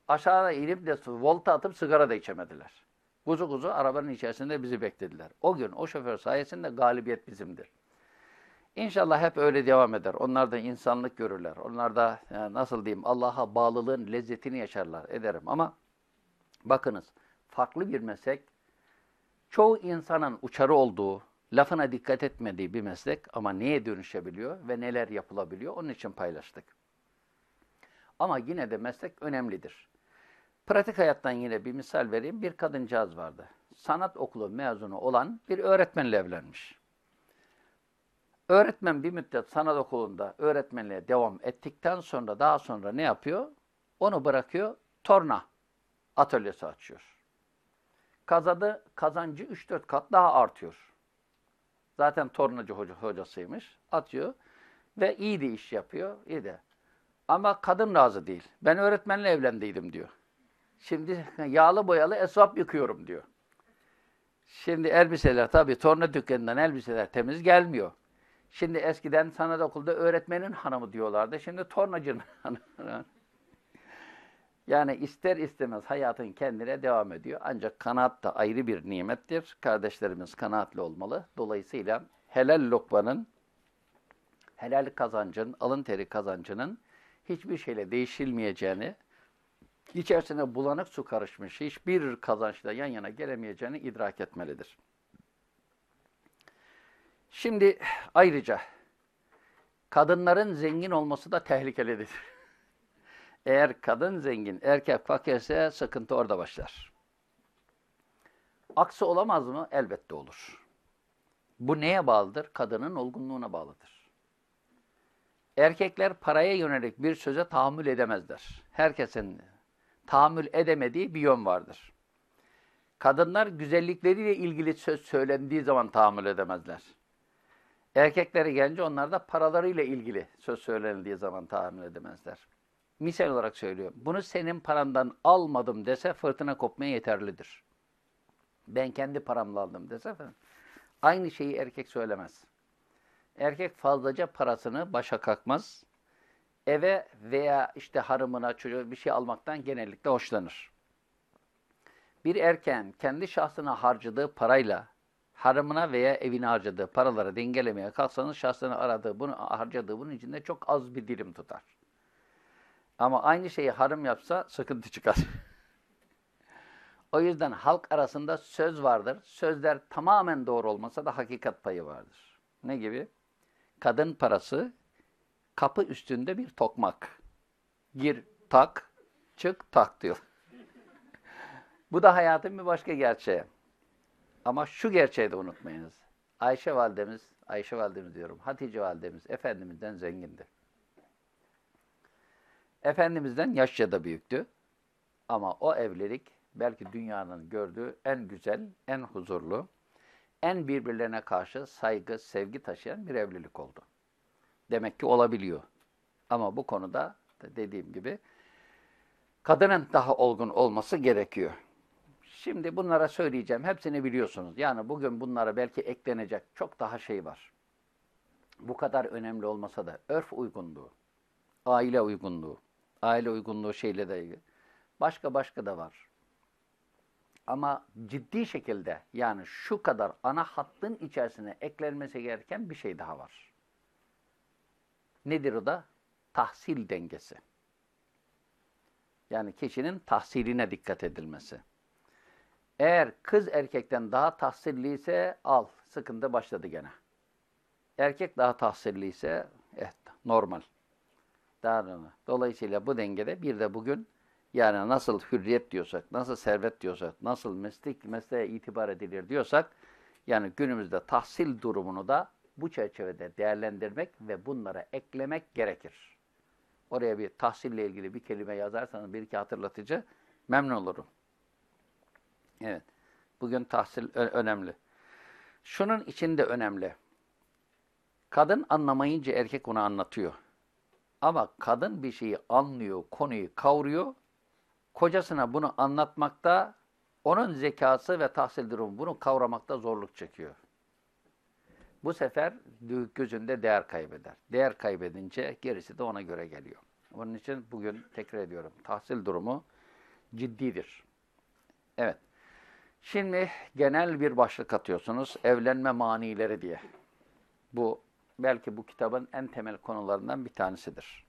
Aşağıda inip de volta atıp sigara da içemediler. Kuzu kuzu arabanın içerisinde bizi beklediler. O gün o şoför sayesinde galibiyet bizimdir. İnşallah hep öyle devam eder. Onlar da insanlık görürler. Onlar da yani nasıl diyeyim Allah'a bağlılığın lezzetini yaşarlar ederim. Ama bakınız farklı bir meslek çoğu insanın uçarı olduğu, lafına dikkat etmediği bir meslek ama neye dönüşebiliyor ve neler yapılabiliyor onun için paylaştık. Ama yine de meslek önemlidir. Pratik hayattan yine bir misal vereyim. Bir kadıncağız vardı. Sanat okulu mezunu olan bir öğretmenle evlenmiş. Öğretmen bir müddet sanat okulunda öğretmenliğe devam ettikten sonra daha sonra ne yapıyor? Onu bırakıyor, torna atölyesi açıyor. Kazadı, kazancı 3-4 kat daha artıyor. Zaten tornacı hoca, hocasıymış. Atıyor ve iyi de iş yapıyor. iyi de. Ama kadın razı değil. Ben öğretmenle evlendiydim diyor. Şimdi yağlı boyalı esvap yıkıyorum diyor. Şimdi elbiseler tabii torna dükkanından elbiseler temiz gelmiyor. Şimdi eskiden sanat okulda öğretmenin hanımı diyorlardı. Şimdi tornacının hanımı. Yani ister istemez hayatın kendine devam ediyor. Ancak kanaat da ayrı bir nimettir. Kardeşlerimiz kanaatli olmalı. Dolayısıyla helal lokmanın, helal kazancın, alın teri kazancının hiçbir şeyle değişilmeyeceğini, içerisine bulanık su karışmış hiçbir kazançla yan yana gelemeyeceğini idrak etmelidir. Şimdi ayrıca kadınların zengin olması da tehlikelidir. Eğer kadın zengin, erkek fakirse sıkıntı orada başlar. Aksi olamaz mı? Elbette olur. Bu neye bağlıdır? Kadının olgunluğuna bağlıdır. Erkekler paraya yönelik bir söze tahammül edemezler. Herkesin tahammül edemediği bir yön vardır. Kadınlar güzellikleriyle ilgili söz söylendiği zaman tahammül edemezler. Erkekleri gelince onlar da paralarıyla ilgili söz söylenildiği zaman tahammül edemezler. Misal olarak söylüyorum. Bunu senin parandan almadım dese fırtına kopmaya yeterlidir. Ben kendi paramla aldım dese aynı şeyi erkek söylemez. Erkek fazlaca parasını başa kalkmaz. Eve veya işte harımına çocuğu bir şey almaktan genellikle hoşlanır. Bir erken kendi şahsına harcadığı parayla harımına veya evine harcadığı paraları dengelemeye kalksanız şahsına aradığı, bunu harcadığı bunun içinde çok az bir dilim tutar. Ama aynı şeyi harım yapsa sıkıntı çıkar. o yüzden halk arasında söz vardır. Sözler tamamen doğru olmasa da hakikat payı vardır. Ne gibi? Kadın parası kapı üstünde bir tokmak. Gir tak, çık tak diyor. Bu da hayatın bir başka gerçeği. Ama şu gerçeği de unutmayınız. Ayşe validemiz, Ayşe validemiz diyorum, Hatice validemiz Efendimiz'den zengindi. Efendimiz'den yaşça da büyüktü. Ama o evlilik belki dünyanın gördüğü en güzel, en huzurlu, en birbirlerine karşı saygı, sevgi taşıyan bir evlilik oldu. Demek ki olabiliyor. Ama bu konuda dediğim gibi kadının daha olgun olması gerekiyor. Şimdi bunlara söyleyeceğim. Hepsini biliyorsunuz. Yani bugün bunlara belki eklenecek çok daha şey var. Bu kadar önemli olmasa da örf uygunluğu, aile uygunluğu, aile uygunluğu şeyle de ilgili. Başka başka da var. Ama ciddi şekilde yani şu kadar ana hattın içerisine eklenmesi gereken bir şey daha var. Nedir o da? Tahsil dengesi. Yani kişinin tahsiline dikkat edilmesi. Eğer kız erkekten daha tahsilliyse al, sıkıntı başladı gene. Erkek daha tahsilliyse evet, normal. Normal. Dolayısıyla bu dengede bir de bugün yani nasıl hürriyet diyorsak, nasıl servet diyorsak, nasıl meslek mesleğe itibar edilir diyorsak yani günümüzde tahsil durumunu da bu çerçevede değerlendirmek ve bunlara eklemek gerekir. Oraya bir tahsille ilgili bir kelime yazarsanız bir iki hatırlatıcı memnun olurum. Evet. Bugün tahsil önemli. Şunun için de önemli. Kadın anlamayınca erkek onu anlatıyor. Ama kadın bir şeyi anlıyor, konuyu kavruyor. Kocasına bunu anlatmakta onun zekası ve tahsil durumu bunu kavramakta zorluk çekiyor. Bu sefer gözünde değer kaybeder. Değer kaybedince gerisi de ona göre geliyor. Onun için bugün tekrar ediyorum. Tahsil durumu ciddidir. Evet. Şimdi genel bir başlık atıyorsunuz. Evlenme manileri diye. Bu belki bu kitabın en temel konularından bir tanesidir.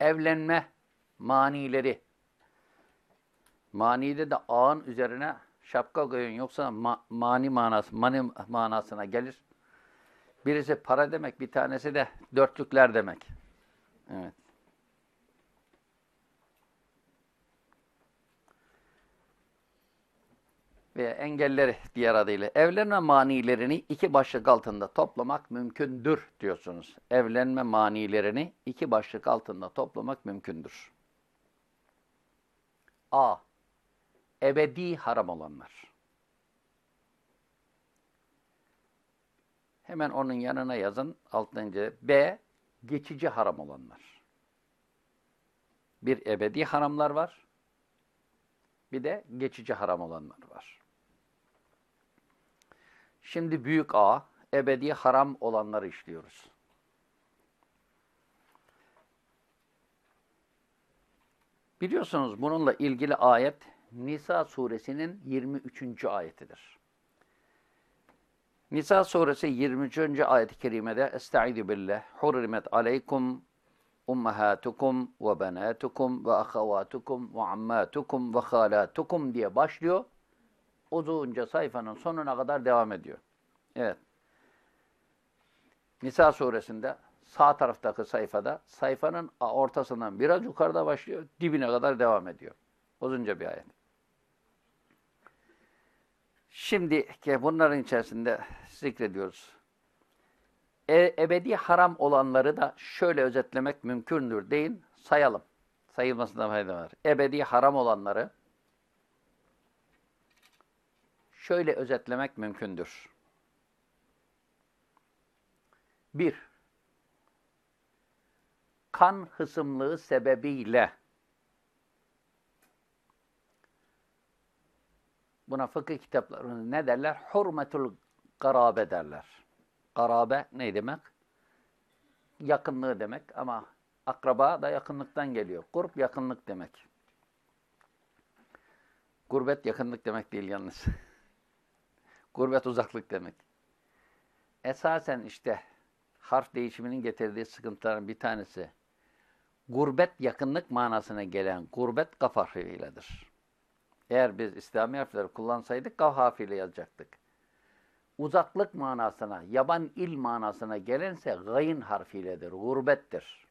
Evlenme manileri. Manide de ağın üzerine şapka koyun yoksa ma mani manası, mani manasına gelir. Birisi para demek, bir tanesi de dörtlükler demek. Evet. Ve engelleri diğer adıyla evlenme manilerini iki başlık altında toplamak mümkündür diyorsunuz. Evlenme manilerini iki başlık altında toplamak mümkündür. A. Ebedi haram olanlar. Hemen onun yanına yazın altınca B. Geçici haram olanlar. Bir ebedi haramlar var. Bir de geçici haram olanlar var. Şimdi büyük A, ebedi haram olanları işliyoruz. Biliyorsunuz bununla ilgili ayet Nisa suresinin 23. ayetidir. Nisa suresi 23. ayet-i kerimede Estaizu billah hurrimet aleykum ummahatukum ve benatukum ve ahavatukum ve ammatukum ve halatukum diye başlıyor uzunca sayfanın sonuna kadar devam ediyor. Evet. Nisa suresinde sağ taraftaki sayfada sayfanın ortasından biraz yukarıda başlıyor, dibine kadar devam ediyor. Uzunca bir ayet. Şimdi bunların içerisinde zikrediyoruz. E, ebedi haram olanları da şöyle özetlemek mümkündür deyin, sayalım. Sayılmasında fayda var. Ebedi haram olanları şöyle özetlemek mümkündür. Bir, kan hısımlığı sebebiyle buna fıkıh kitaplarında ne derler? Hurmetul garabe derler. Garabe ne demek? Yakınlığı demek ama akraba da yakınlıktan geliyor. Kurp yakınlık demek. Gurbet yakınlık demek değil yalnız. Gurbet uzaklık demek. Esasen işte harf değişiminin getirdiği sıkıntıların bir tanesi gurbet yakınlık manasına gelen gurbet kaf harfiyledir. Eğer biz İslami harfleri kullansaydık kaf harfiyle yazacaktık. Uzaklık manasına, yaban il manasına gelense gayn harfiyledir, gurbettir.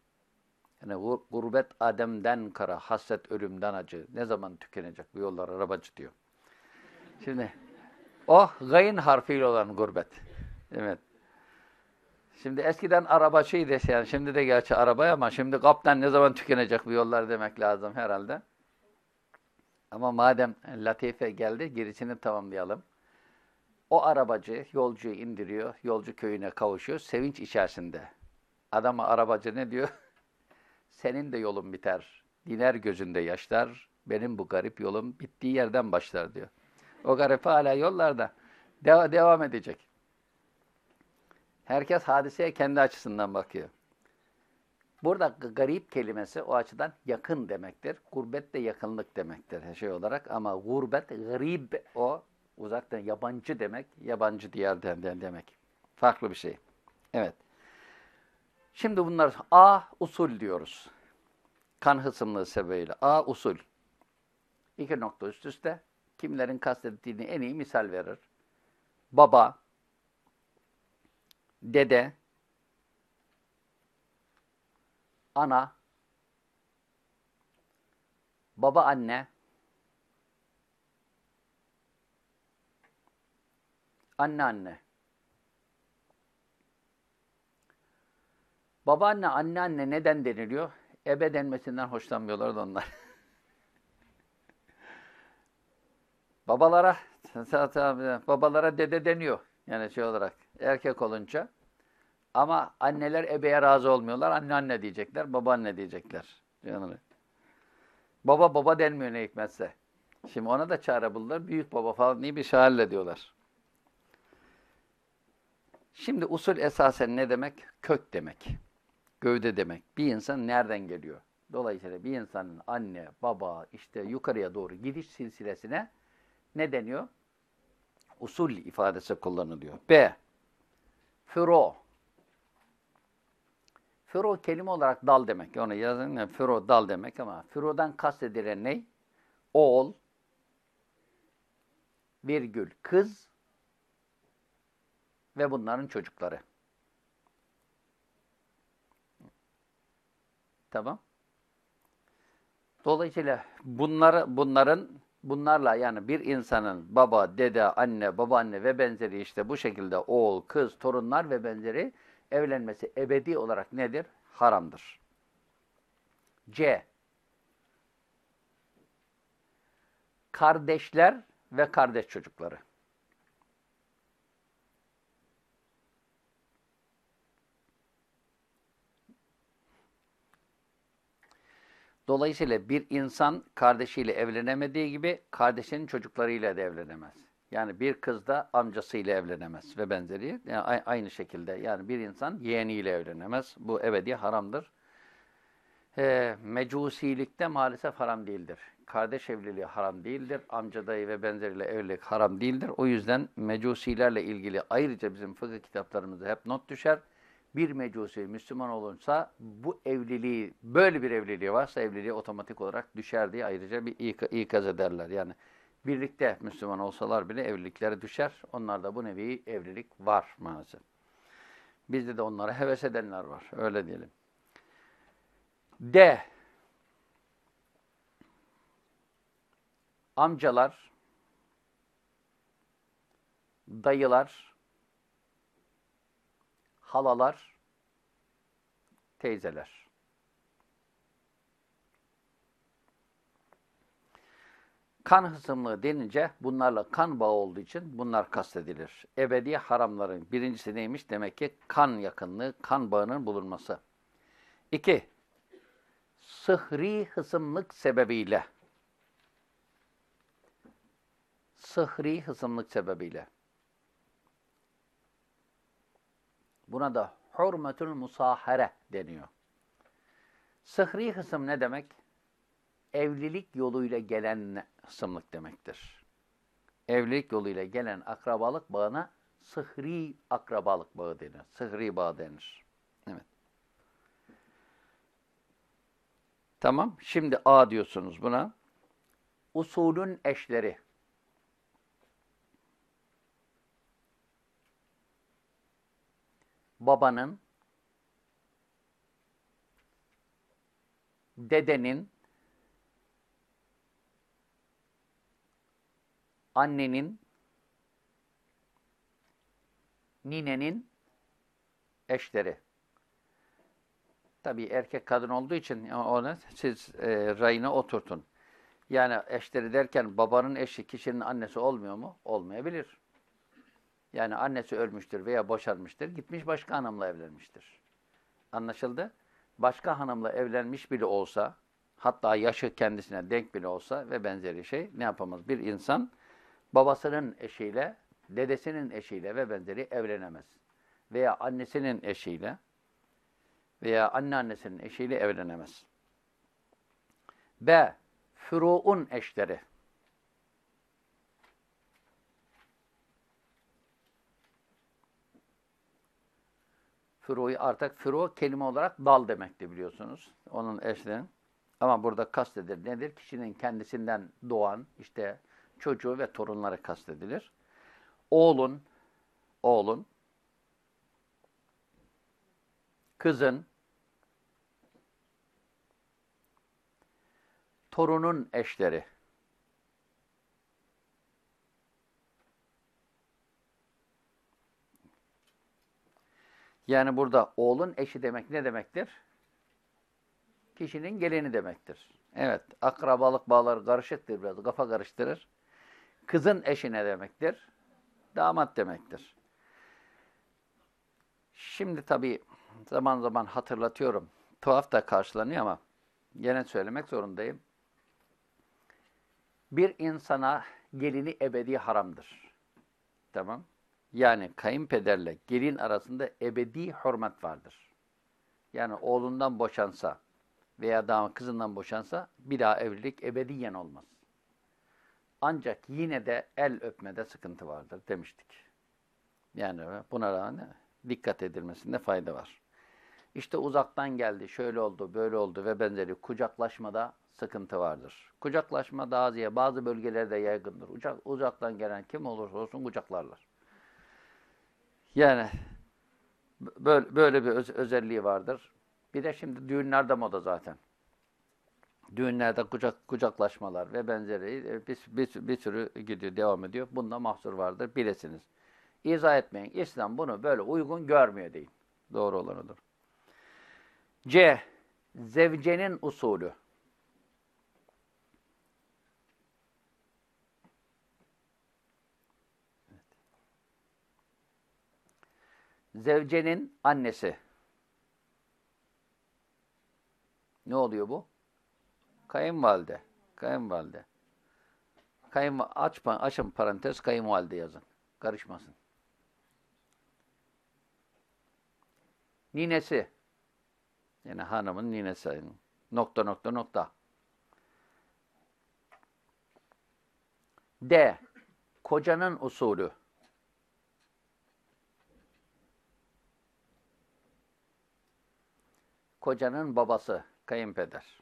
Yani gurbet Adem'den kara, hasret ölümden acı. Ne zaman tükenecek bu yollar arabacı diyor. Şimdi o gayn harfiyle olan gurbet. Evet. Şimdi eskiden arabacıydı yani şimdi de gerçi arabaya ama şimdi kaptan ne zaman tükenecek bu yollar demek lazım herhalde. Ama madem Latife geldi girişini tamamlayalım. O arabacı yolcuyu indiriyor, yolcu köyüne kavuşuyor, sevinç içerisinde. Adama arabacı ne diyor? Senin de yolun biter, diner gözünde yaşlar, benim bu garip yolum bittiği yerden başlar diyor. O garip hala yollarda. Deva devam edecek. Herkes hadiseye kendi açısından bakıyor. Burada garip kelimesi o açıdan yakın demektir. Gurbet de yakınlık demektir şey olarak ama gurbet, garib o uzaktan yabancı demek, yabancı diyarden demek. Farklı bir şey. Evet. Şimdi bunlar A usul diyoruz. Kan hısımlığı sebebiyle. A usul. İki nokta üst üste kimlerin kastettiğini en iyi misal verir. Baba, dede, ana, baba anne, Anneanne. Babaanne, anneanne neden deniliyor? Ebe denmesinden hoşlanmıyorlar da onlar. babalara babalara dede deniyor. Yani şey olarak erkek olunca. Ama anneler ebeye razı olmuyorlar. Anne anne diyecekler, babaanne diyecekler. Yani. Baba baba denmiyor ne hikmetse. Şimdi ona da çare buldular. Büyük baba falan diye bir şey hallediyorlar. Şimdi usul esasen ne demek? Kök demek. Gövde demek. Bir insan nereden geliyor? Dolayısıyla bir insanın anne, baba, işte yukarıya doğru gidiş silsilesine ne deniyor? Usul ifadesi kullanılıyor. B. Furo. Furo kelime olarak dal demek. Onu yazın. Yani furo dal demek ama furodan kastedilen ne? Oğul, virgül kız ve bunların çocukları. Tamam. Dolayısıyla bunları bunların bunlarla yani bir insanın baba, dede, anne, babaanne ve benzeri işte bu şekilde oğul, kız, torunlar ve benzeri evlenmesi ebedi olarak nedir? Haramdır. C. Kardeşler ve kardeş çocukları. Dolayısıyla bir insan kardeşiyle evlenemediği gibi kardeşinin çocuklarıyla da evlenemez. Yani bir kız da amcasıyla evlenemez ve benzeri. Yani aynı şekilde yani bir insan yeğeniyle evlenemez. Bu ebedi haramdır. E, mecusilikte maalesef haram değildir. Kardeş evliliği haram değildir. Amca dayı ve benzeriyle evlilik haram değildir. O yüzden mecusilerle ilgili ayrıca bizim fıkıh kitaplarımızda hep not düşer bir mecusi Müslüman olunsa bu evliliği, böyle bir evliliği varsa evliliği otomatik olarak düşer diye ayrıca bir ikaz ederler. Yani birlikte Müslüman olsalar bile evlilikleri düşer. Onlarda bu nevi evlilik var maalesef. Bizde de onlara heves edenler var. Öyle diyelim. D. Amcalar, dayılar, halalar, teyzeler. Kan hısımlığı denince bunlarla kan bağı olduğu için bunlar kastedilir. Ebedi haramların birincisi neymiş? Demek ki kan yakınlığı, kan bağının bulunması. İki, sıhri hısımlık sebebiyle. Sıhri hısımlık sebebiyle. Buna da hurmetül musahare deniyor. Sıhri hısım ne demek? Evlilik yoluyla gelen hısımlık demektir. Evlilik yoluyla gelen akrabalık bağına sıhri akrabalık bağı denir. Sıhri bağ denir. Evet. Tamam. Şimdi A diyorsunuz buna. Usulün eşleri. Babanın, dedenin, annenin, ninenin eşleri. Tabii erkek kadın olduğu için onu siz e, rayına oturtun. Yani eşleri derken babanın eşi kişinin annesi olmuyor mu? Olmayabilir. Yani annesi ölmüştür veya boşanmıştır. Gitmiş başka hanımla evlenmiştir. Anlaşıldı? Başka hanımla evlenmiş bile olsa, hatta yaşı kendisine denk bile olsa ve benzeri şey ne yapamaz? Bir insan babasının eşiyle, dedesinin eşiyle ve benzeri evlenemez. Veya annesinin eşiyle veya anneannesinin eşiyle evlenemez. B. Furu'un eşleri. Furu'yu artık furu kelime olarak dal demekti biliyorsunuz. Onun eşleri. Ama burada kastedilir nedir? Kişinin kendisinden doğan işte çocuğu ve torunları kastedilir. Oğlun, oğlun, kızın, torunun eşleri. Yani burada oğlun eşi demek ne demektir? Kişinin gelini demektir. Evet, akrabalık bağları karışıktır biraz, kafa karıştırır. Kızın eşi ne demektir? Damat demektir. Şimdi tabii zaman zaman hatırlatıyorum. Tuhaf da karşılanıyor ama gene söylemek zorundayım. Bir insana gelini ebedi haramdır. Tamam. Yani kayınpederle gelin arasında ebedi hürmet vardır. Yani oğlundan boşansa veya damat kızından boşansa bir daha evlilik ebediyen olmaz. Ancak yine de el öpmede sıkıntı vardır demiştik. Yani buna rağmen dikkat edilmesinde fayda var. İşte uzaktan geldi, şöyle oldu, böyle oldu ve benzeri kucaklaşmada sıkıntı vardır. Kucaklaşma daha ziyade bazı bölgelerde yaygındır. Ucak, uzaktan gelen kim olursa olsun kucaklarlar. Yani böyle, böyle bir öz, özelliği vardır. Bir de şimdi düğünlerde moda zaten. Düğünlerde kucak, kucaklaşmalar ve benzeri bir, bir, bir sürü gidiyor, devam ediyor. Bunda mahsur vardır, bilesiniz. İzah etmeyin. İslam bunu böyle uygun görmüyor deyin. Doğru olan odur. C. Zevcenin usulü. Zevcenin annesi. Ne oluyor bu? Kayınvalide. Kayınvalide. Kayın aç, açın parantez kayınvalide yazın. Karışmasın. Ninesi. Yani hanımın ninesi. Nokta nokta nokta. D. Kocanın usulü. Kocanın babası, kayınpeder.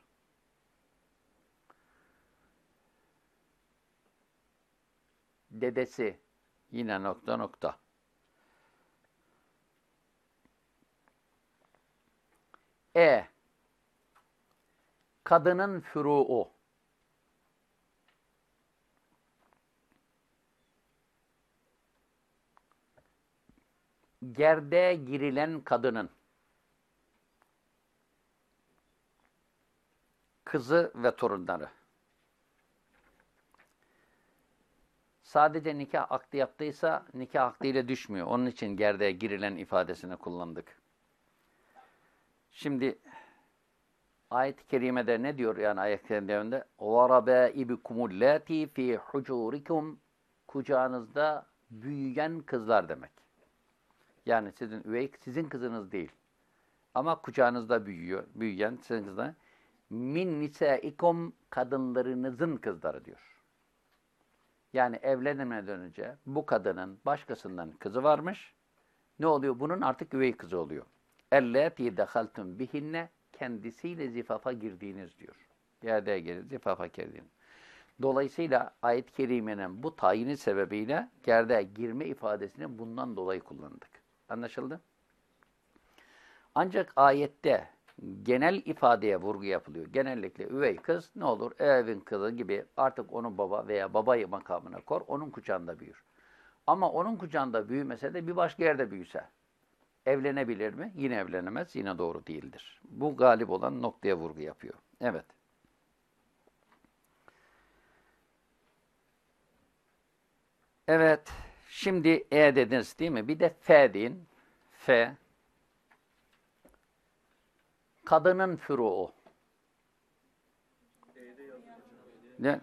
Dedesi, yine nokta nokta. E. Kadının füru'u. Gerdeğe girilen kadının kızı ve torunları. Sadece nikah akdi yaptıysa nikah akdiyle düşmüyor. Onun için gerdeğe girilen ifadesini kullandık. Şimdi ayet-i kerimede ne diyor yani ayet-i kerimede? وَرَبَائِبِكُمُ اللَّاتِي فِي حُجُورِكُمْ Kucağınızda büyüyen kızlar demek. Yani sizin üvey sizin kızınız değil. Ama kucağınızda büyüyor, büyüyen sizin kızlar. min nisaikum kadınlarınızın kızları diyor. Yani evlenmeden önce bu kadının başkasından kızı varmış. Ne oluyor? Bunun artık üvey kızı oluyor. Elleti dehaltum bihinne kendisiyle zifafa girdiğiniz diyor. Yerde gelir zifafa girdiğiniz. Dolayısıyla ayet-i kerimenin bu tayini sebebiyle gerdeğe girme ifadesini bundan dolayı kullandık. Anlaşıldı? Ancak ayette genel ifadeye vurgu yapılıyor. Genellikle üvey kız ne olur? Evin kızı gibi artık onu baba veya babayı makamına kor, onun kucağında büyür. Ama onun kucağında büyümese de bir başka yerde büyüse evlenebilir mi? Yine evlenemez, yine doğru değildir. Bu galip olan noktaya vurgu yapıyor. Evet. Evet, şimdi E dediniz değil mi? Bir de F deyin. F. Kadının füruğu. Ne?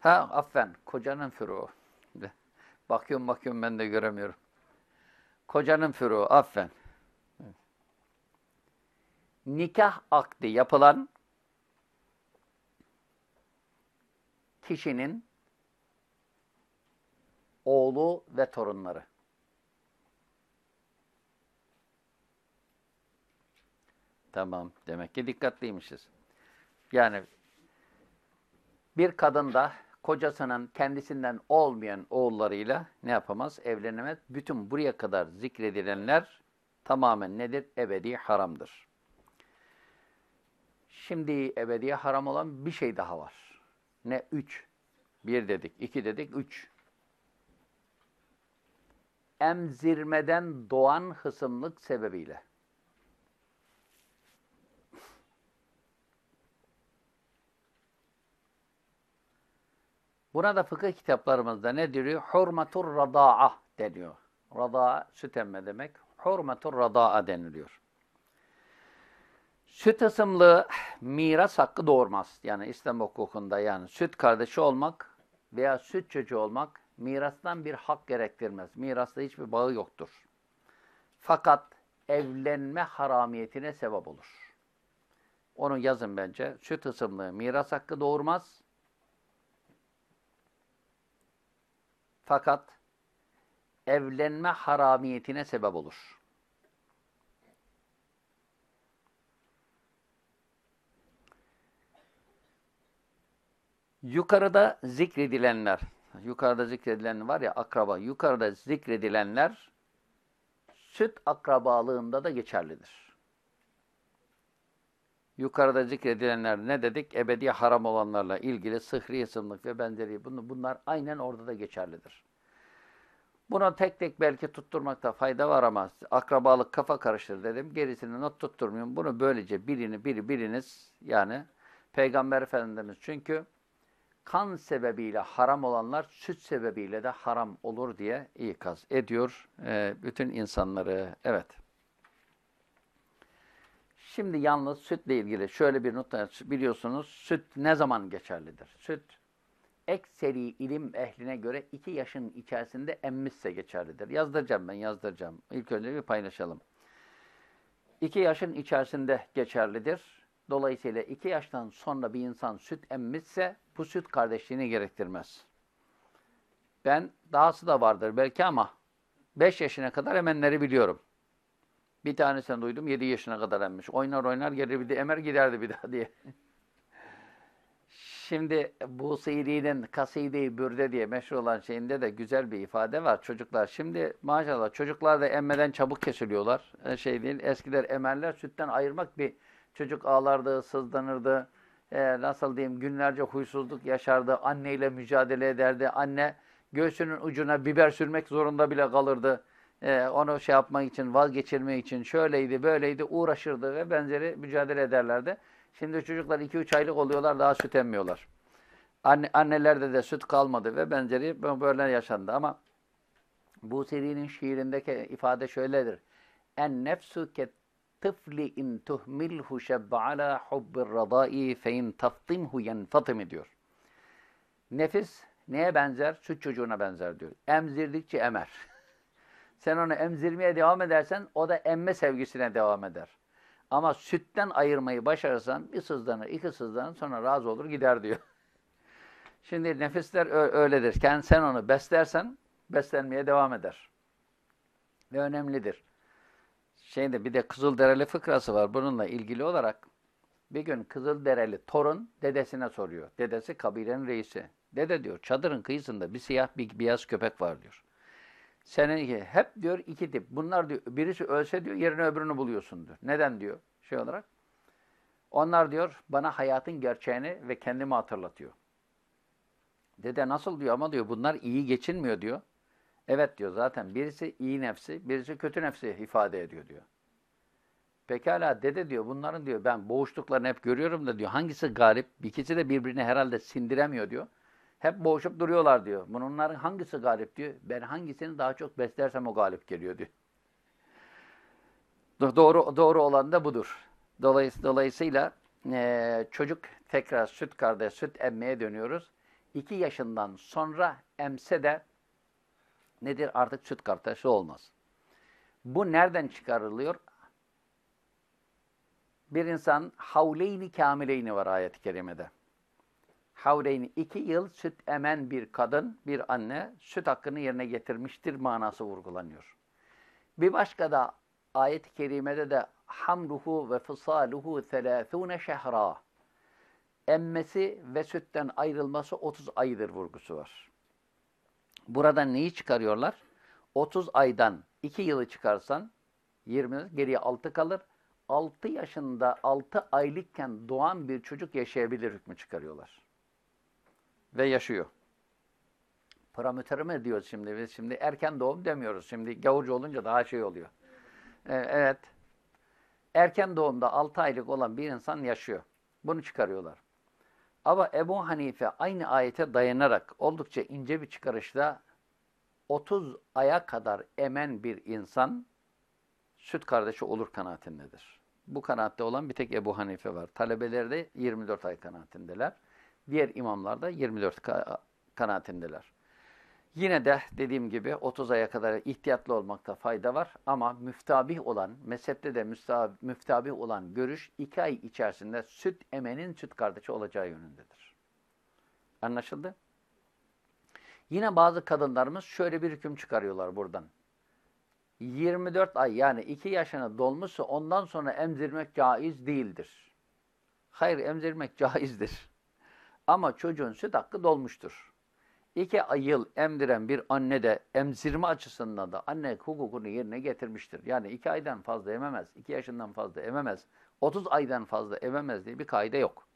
Ha, affen. Kocanın füruğu. Bakıyorum bakıyorum ben de göremiyorum. Kocanın füruğu. Affen. Nikah akdi yapılan kişinin oğlu ve torunları. Tamam. Demek ki dikkatliymişiz. Yani bir kadın da kocasının kendisinden olmayan oğullarıyla ne yapamaz? Evlenemez. Bütün buraya kadar zikredilenler tamamen nedir? Ebedi haramdır. Şimdi ebedi haram olan bir şey daha var. Ne? Üç. Bir dedik, iki dedik, üç. emzirmeden doğan hısımlık sebebiyle. Buna da fıkıh kitaplarımızda ne diyor? Hurmatur radaa deniyor. Radaa süt emme demek. Hurmatur radaa deniliyor. Süt ısımlığı miras hakkı doğurmaz. Yani İslam hukukunda yani süt kardeşi olmak veya süt çocuğu olmak mirastan bir hak gerektirmez. Mirasta hiçbir bağı yoktur. Fakat evlenme haramiyetine sebep olur. Onu yazın bence. Süt ısımlığı miras hakkı doğurmaz. Fakat evlenme haramiyetine sebep olur. Yukarıda zikredilenler, yukarıda zikredilen var ya akraba, yukarıda zikredilenler süt akrabalığında da geçerlidir. Yukarıda zikredilenler ne dedik? Ebedi haram olanlarla ilgili sıhri ısımlık ve benzeri bunlar aynen orada da geçerlidir. Buna tek tek belki tutturmakta fayda var ama akrabalık kafa karıştır dedim. Gerisini not tutturmuyorum. Bunu böylece birini biri biriniz yani Peygamber Efendimiz çünkü kan sebebiyle haram olanlar süt sebebiyle de haram olur diye ikaz ediyor e, bütün insanları. Evet. Şimdi yalnız sütle ilgili şöyle bir not biliyorsunuz süt ne zaman geçerlidir? Süt ekseri ilim ehline göre iki yaşın içerisinde emmişse geçerlidir. Yazdıracağım ben yazdıracağım. İlk önce bir paylaşalım. İki yaşın içerisinde geçerlidir. Dolayısıyla iki yaştan sonra bir insan süt emmişse bu süt kardeşliğini gerektirmez. Ben dahası da vardır belki ama 5 yaşına kadar emenleri biliyorum. Bir tanesini duydum 7 yaşına kadar emmiş. Oynar oynar gelir bir emer giderdi bir daha diye. Şimdi bu Seyri'nin Kaside-i Bürde diye meşhur olan şeyinde de güzel bir ifade var çocuklar. Şimdi maşallah çocuklar da emmeden çabuk kesiliyorlar. E, şey değil, eskiler emerler sütten ayırmak bir çocuk ağlardı, sızlanırdı. E, nasıl diyeyim günlerce huysuzluk yaşardı. Anneyle mücadele ederdi. Anne göğsünün ucuna biber sürmek zorunda bile kalırdı. E, onu şey yapmak için, vazgeçirmek için şöyleydi, böyleydi, uğraşırdı ve benzeri mücadele ederlerdi. Şimdi çocuklar 2-3 aylık oluyorlar daha süt emmiyorlar. Anne, annelerde de süt kalmadı ve benzeri böyle yaşandı ama bu serinin şiirindeki ifade şöyledir. En nefsu ket tıfli in tuhmilhu şebbe ala hubbir radai fe in taftimhu yenfatim diyor. Nefis neye benzer? Süt çocuğuna benzer diyor. Emzirdikçe emer. Sen onu emzirmeye devam edersen o da emme sevgisine devam eder. Ama sütten ayırmayı başarırsan bir sızlanır, iki sızlanır sonra razı olur gider diyor. Şimdi nefisler öyledir. Yani sen onu beslersen beslenmeye devam eder. Ve önemlidir. Şeyde bir de Kızıldereli fıkrası var bununla ilgili olarak. Bir gün Kızıldereli torun dedesine soruyor. Dedesi kabilenin reisi. Dede diyor çadırın kıyısında bir siyah bir beyaz köpek var diyor. Senin hep diyor iki tip. Bunlar diyor birisi ölse diyor yerine öbürünü buluyorsun diyor. Neden diyor şey olarak? Onlar diyor bana hayatın gerçeğini ve kendimi hatırlatıyor. Dede nasıl diyor ama diyor bunlar iyi geçinmiyor diyor. Evet diyor zaten birisi iyi nefsi, birisi kötü nefsi ifade ediyor diyor. Pekala dede diyor bunların diyor ben boğuştuklarını hep görüyorum da diyor hangisi galip? İkisi de birbirini herhalde sindiremiyor diyor. Hep boğuşup duruyorlar diyor. Bunların hangisi galip diyor. Ben hangisini daha çok beslersem o galip geliyor diyor. Doğru doğru olan da budur. Dolayısıyla e, çocuk tekrar süt kardeş, süt emmeye dönüyoruz. 2 yaşından sonra emse de nedir? Artık süt kardeşi olmaz. Bu nereden çıkarılıyor? Bir insan havleyni kamileyni var ayet-i kerimede. Havleyni iki yıl süt emen bir kadın, bir anne süt hakkını yerine getirmiştir manası vurgulanıyor. Bir başka da ayet-i kerimede de hamluhu ve fısaluhu selâthûne şehra emmesi ve sütten ayrılması 30 aydır vurgusu var. Burada neyi çıkarıyorlar? 30 aydan 2 yılı çıkarsan 20 geriye 6 kalır. 6 yaşında 6 aylıkken doğan bir çocuk yaşayabilir hükmü çıkarıyorlar. Ve yaşıyor. Parametre diyoruz şimdi? Biz şimdi erken doğum demiyoruz. Şimdi gavurcu olunca daha şey oluyor. Ee, evet. Erken doğumda 6 aylık olan bir insan yaşıyor. Bunu çıkarıyorlar. Ama Ebu Hanife aynı ayete dayanarak oldukça ince bir çıkarışla 30 aya kadar emen bir insan süt kardeşi olur kanaatindedir. Bu kanaatte olan bir tek Ebu Hanife var. Talebeleri de 24 ay kanaatindeler. Diğer imamlar da 24 ka kanaatindeler. Yine de dediğim gibi 30 aya kadar ihtiyatlı olmakta fayda var. Ama müftabih olan, mezhepte de müftabih olan görüş 2 ay içerisinde süt emenin süt kardeşi olacağı yönündedir. Anlaşıldı? Yine bazı kadınlarımız şöyle bir hüküm çıkarıyorlar buradan. 24 ay yani 2 yaşına dolmuşsa ondan sonra emzirmek caiz değildir. Hayır emzirmek caizdir. Ama çocuğun süt hakkı dolmuştur. 2 yıl emdiren bir anne de emzirme açısından da anne hukukunu yerine getirmiştir. Yani 2 aydan fazla ememez, 2 yaşından fazla ememez, 30 aydan fazla ememez diye bir kaide yok.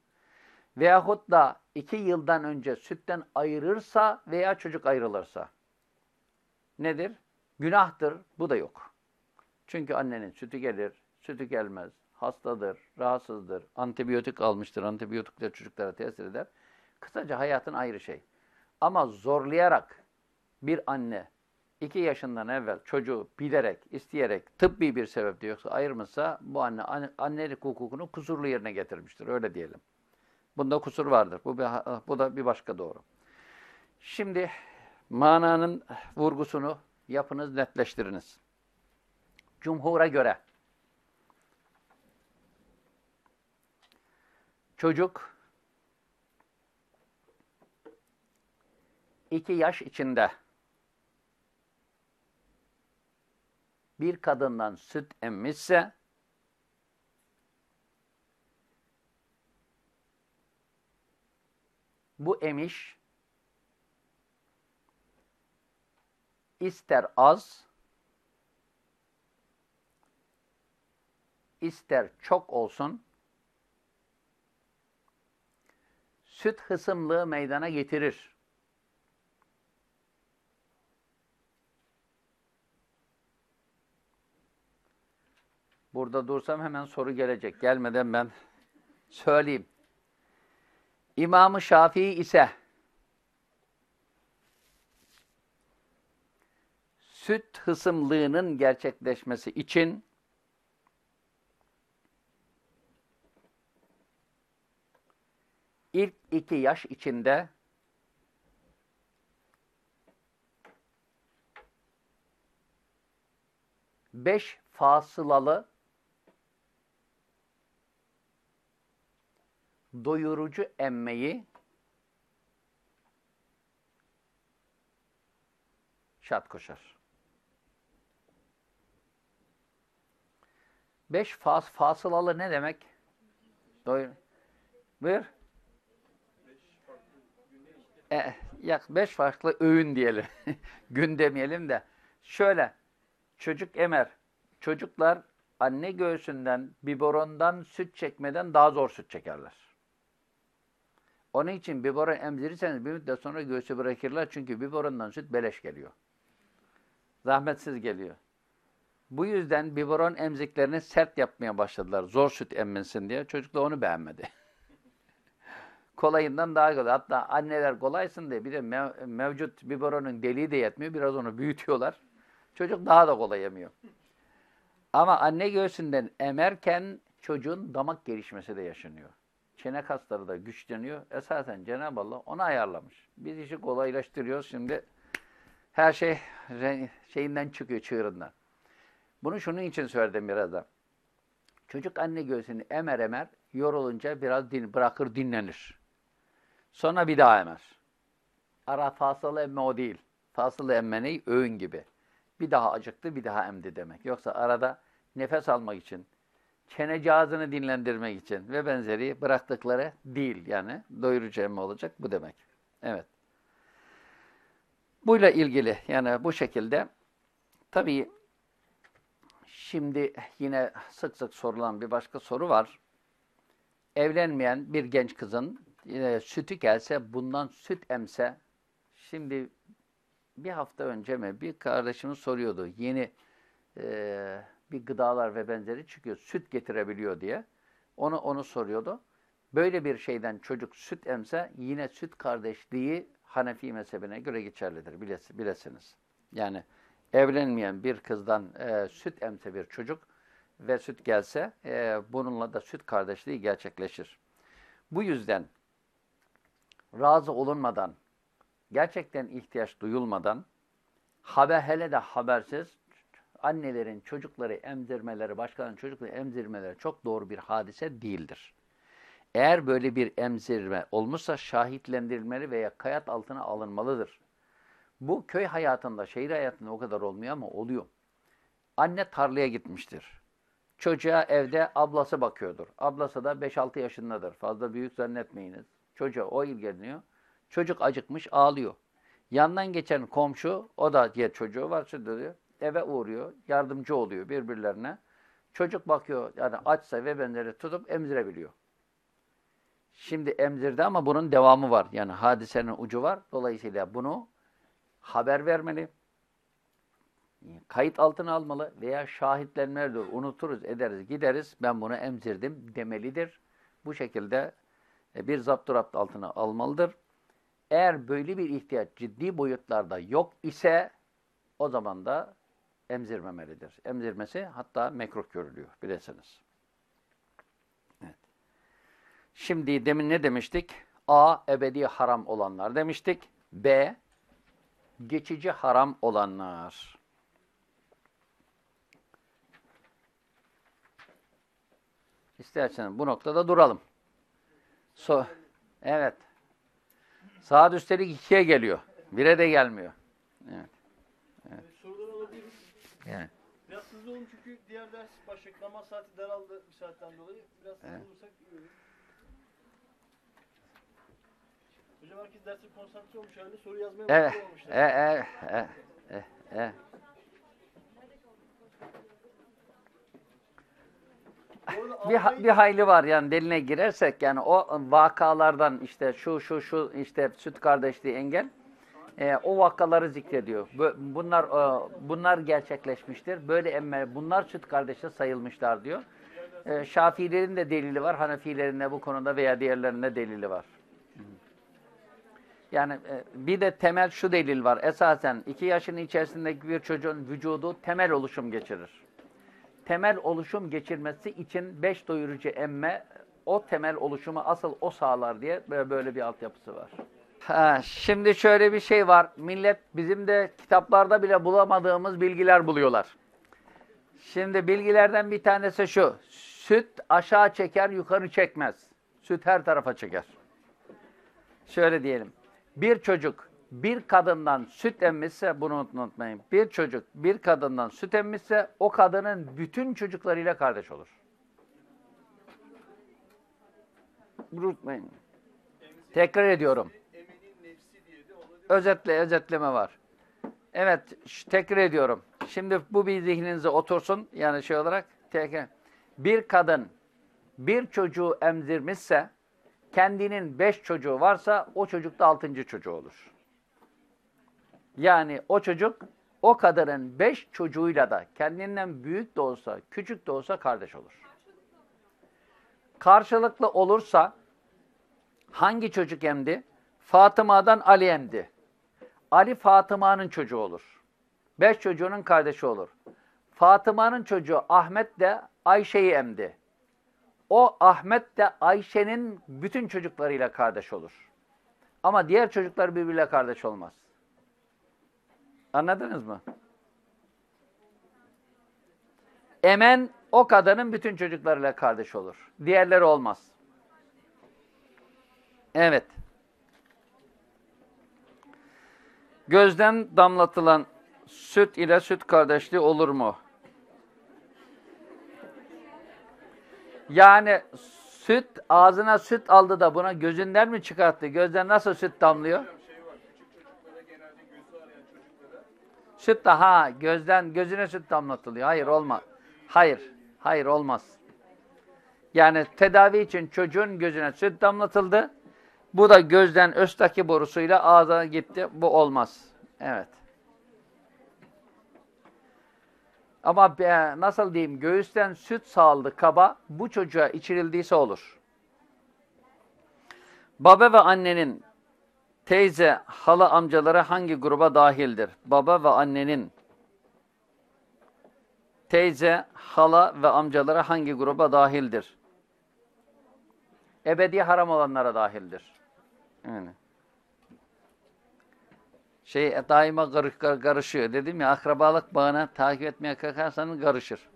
Veyahut da 2 yıldan önce sütten ayırırsa veya çocuk ayrılırsa nedir? Günahtır. Bu da yok. Çünkü annenin sütü gelir, sütü gelmez, hastadır, rahatsızdır, antibiyotik almıştır, antibiyotikler çocuklara tesir eder. Kısaca hayatın ayrı şey. Ama zorlayarak bir anne iki yaşından evvel çocuğu bilerek, isteyerek, tıbbi bir sebeple yoksa ayırmışsa bu anne annelik hukukunu kusurlu yerine getirmiştir. Öyle diyelim. Bunda kusur vardır. Bu, bir, bu da bir başka doğru. Şimdi mananın vurgusunu yapınız, netleştiriniz. Cumhur'a göre çocuk iki yaş içinde bir kadından süt emmişse bu emiş ister az, ister çok olsun, süt hısımlığı meydana getirir. Burada dursam hemen soru gelecek. Gelmeden ben söyleyeyim. İmam-ı Şafii ise süt hısımlığının gerçekleşmesi için ilk iki yaş içinde beş fasılalı doyurucu emmeyi şart koşar. Beş fas, fasılalı ne demek? Doyur. Buyur. E, yak beş farklı öğün diyelim. Gün demeyelim de. Şöyle, çocuk emer. Çocuklar anne göğsünden, biberondan süt çekmeden daha zor süt çekerler. Onun için biberon emzirirseniz bir müddet sonra göğsü bırakırlar. Çünkü biberondan süt beleş geliyor. Zahmetsiz geliyor. Bu yüzden biberon emziklerini sert yapmaya başladılar. Zor süt emminsin diye. Çocuk da onu beğenmedi. Kolayından daha kolay. Hatta anneler kolaysın diye bir de mev mevcut biberonun deliği de yetmiyor. Biraz onu büyütüyorlar. Çocuk daha da kolay yemiyor. Ama anne göğsünden emerken çocuğun damak gelişmesi de yaşanıyor. Çene kasları da güçleniyor. Esasen Cenab-ı Allah onu ayarlamış. Biz işi kolaylaştırıyoruz. Şimdi her şey şeyinden çıkıyor, çığırından. Bunu şunun için söyledim biraz da. Çocuk anne göğsünü emer emer, yorulunca biraz din, bırakır dinlenir. Sonra bir daha emer. Ara fasılı emme o değil. Fasılı emme ne? Öğün gibi. Bir daha acıktı, bir daha emdi demek. Yoksa arada nefes almak için, çene cihazını dinlendirmek için ve benzeri bıraktıkları değil. Yani doyurucu emme olacak bu demek. Evet. Buyla ilgili yani bu şekilde tabii Şimdi yine sık sık sorulan bir başka soru var. Evlenmeyen bir genç kızın e, sütü gelse, bundan süt emse, şimdi bir hafta önce mi bir kardeşimiz soruyordu. Yeni e, bir gıdalar ve benzeri çıkıyor. Süt getirebiliyor diye. Onu onu soruyordu. Böyle bir şeyden çocuk süt emse yine süt kardeşliği Hanefi mezhebine göre geçerlidir bilesiniz. Yani evlenmeyen bir kızdan e, süt emse bir çocuk ve süt gelse e, bununla da süt kardeşliği gerçekleşir. Bu yüzden razı olunmadan, gerçekten ihtiyaç duyulmadan, haber hele de habersiz annelerin çocukları emzirmeleri, başkalarının çocukları emzirmeleri çok doğru bir hadise değildir. Eğer böyle bir emzirme olmuşsa şahitlendirilmeli veya kayıt altına alınmalıdır. Bu köy hayatında, şehir hayatında o kadar olmuyor ama oluyor. Anne tarlaya gitmiştir. Çocuğa evde ablası bakıyordur. Ablası da 5-6 yaşındadır. Fazla büyük zannetmeyiniz. Çocuğa o ilgileniyor. Çocuk acıkmış ağlıyor. Yandan geçen komşu, o da diye çocuğu var, diyor, eve uğruyor, yardımcı oluyor birbirlerine. Çocuk bakıyor, yani açsa ve benzeri tutup emzirebiliyor. Şimdi emzirdi ama bunun devamı var. Yani hadisenin ucu var. Dolayısıyla bunu haber vermeli, kayıt altına almalı veya şahitlenmeler unuturuz, ederiz, gideriz, ben bunu emzirdim demelidir. Bu şekilde e, bir zapturapt altına almalıdır. Eğer böyle bir ihtiyaç ciddi boyutlarda yok ise o zaman da emzirmemelidir. Emzirmesi hatta mekruh görülüyor bilesiniz. Evet. Şimdi demin ne demiştik? A. Ebedi haram olanlar demiştik. B. Geçici haram olanlar. İsterseniz bu noktada duralım. So evet. Saat üstelik ikiye geliyor. Bire de gelmiyor. Evet. Evet. Biraz hızlı olun çünkü diğer ders başlayacak. Namaz saati daraldı bir saatten dolayı. Biraz hızlı evet. olursak iyi olur. Hocam herkes derse konsantre olmuş halde soru yazmaya evet. başlamamışlar. Evet. Evet. Evet. Evet. bir, bir hayli var yani deline girersek yani o vakalardan işte şu şu şu işte süt kardeşliği engel e, o vakaları zikrediyor. Bunlar e, bunlar gerçekleşmiştir. Böyle emme bunlar süt kardeşi sayılmışlar diyor. E, Şafiilerin de delili var. Hanefilerin de bu konuda veya diğerlerinde delili var. Yani e, bir de temel şu delil var. Esasen iki yaşın içerisindeki bir çocuğun vücudu temel oluşum geçirir temel oluşum geçirmesi için beş doyurucu emme o temel oluşumu asıl o sağlar diye böyle bir altyapısı var. Ha, şimdi şöyle bir şey var. Millet bizim de kitaplarda bile bulamadığımız bilgiler buluyorlar. Şimdi bilgilerden bir tanesi şu. Süt aşağı çeker, yukarı çekmez. Süt her tarafa çeker. Şöyle diyelim. Bir çocuk bir kadından süt emmişse, bunu unutmayın, bir çocuk bir kadından süt emmişse o kadının bütün çocuklarıyla kardeş olur. Unutmayın. Tekrar ediyorum. Özetle, özetleme var. Evet, tekrar ediyorum. Şimdi bu bir zihninize otursun. Yani şey olarak tekrar. Bir kadın bir çocuğu emzirmişse, kendinin beş çocuğu varsa o çocuk da altıncı çocuğu olur. Yani o çocuk o kadının beş çocuğuyla da kendinden büyük de olsa, küçük de olsa kardeş olur. Karşılıklı olursa hangi çocuk emdi? Fatıma'dan Ali emdi. Ali Fatıma'nın çocuğu olur. Beş çocuğunun kardeşi olur. Fatıma'nın çocuğu Ahmet de Ayşe'yi emdi. O Ahmet de Ayşe'nin bütün çocuklarıyla kardeş olur. Ama diğer çocuklar birbiriyle kardeş olmaz. Anladınız mı? Emen o kadının bütün çocuklarıyla kardeş olur. Diğerleri olmaz. Evet. Gözden damlatılan süt ile süt kardeşliği olur mu? Yani süt ağzına süt aldı da buna gözünden mi çıkarttı? Gözden nasıl süt damlıyor? Süt daha gözden gözüne süt damlatılıyor. Hayır olmaz. Hayır. Hayır olmaz. Yani tedavi için çocuğun gözüne süt damlatıldı. Bu da gözden östaki borusuyla ağza gitti. Bu olmaz. Evet. Ama nasıl diyeyim göğüsten süt sağıldı kaba bu çocuğa içirildiyse olur. Baba ve annenin teyze, hala amcaları hangi gruba dahildir? Baba ve annenin teyze, hala ve amcaları hangi gruba dahildir? Ebedi haram olanlara dahildir. Yani. Şey daima karış, kar- karışıyor. Dedim ya akrabalık bağına takip etmeye kalkarsanız karışır.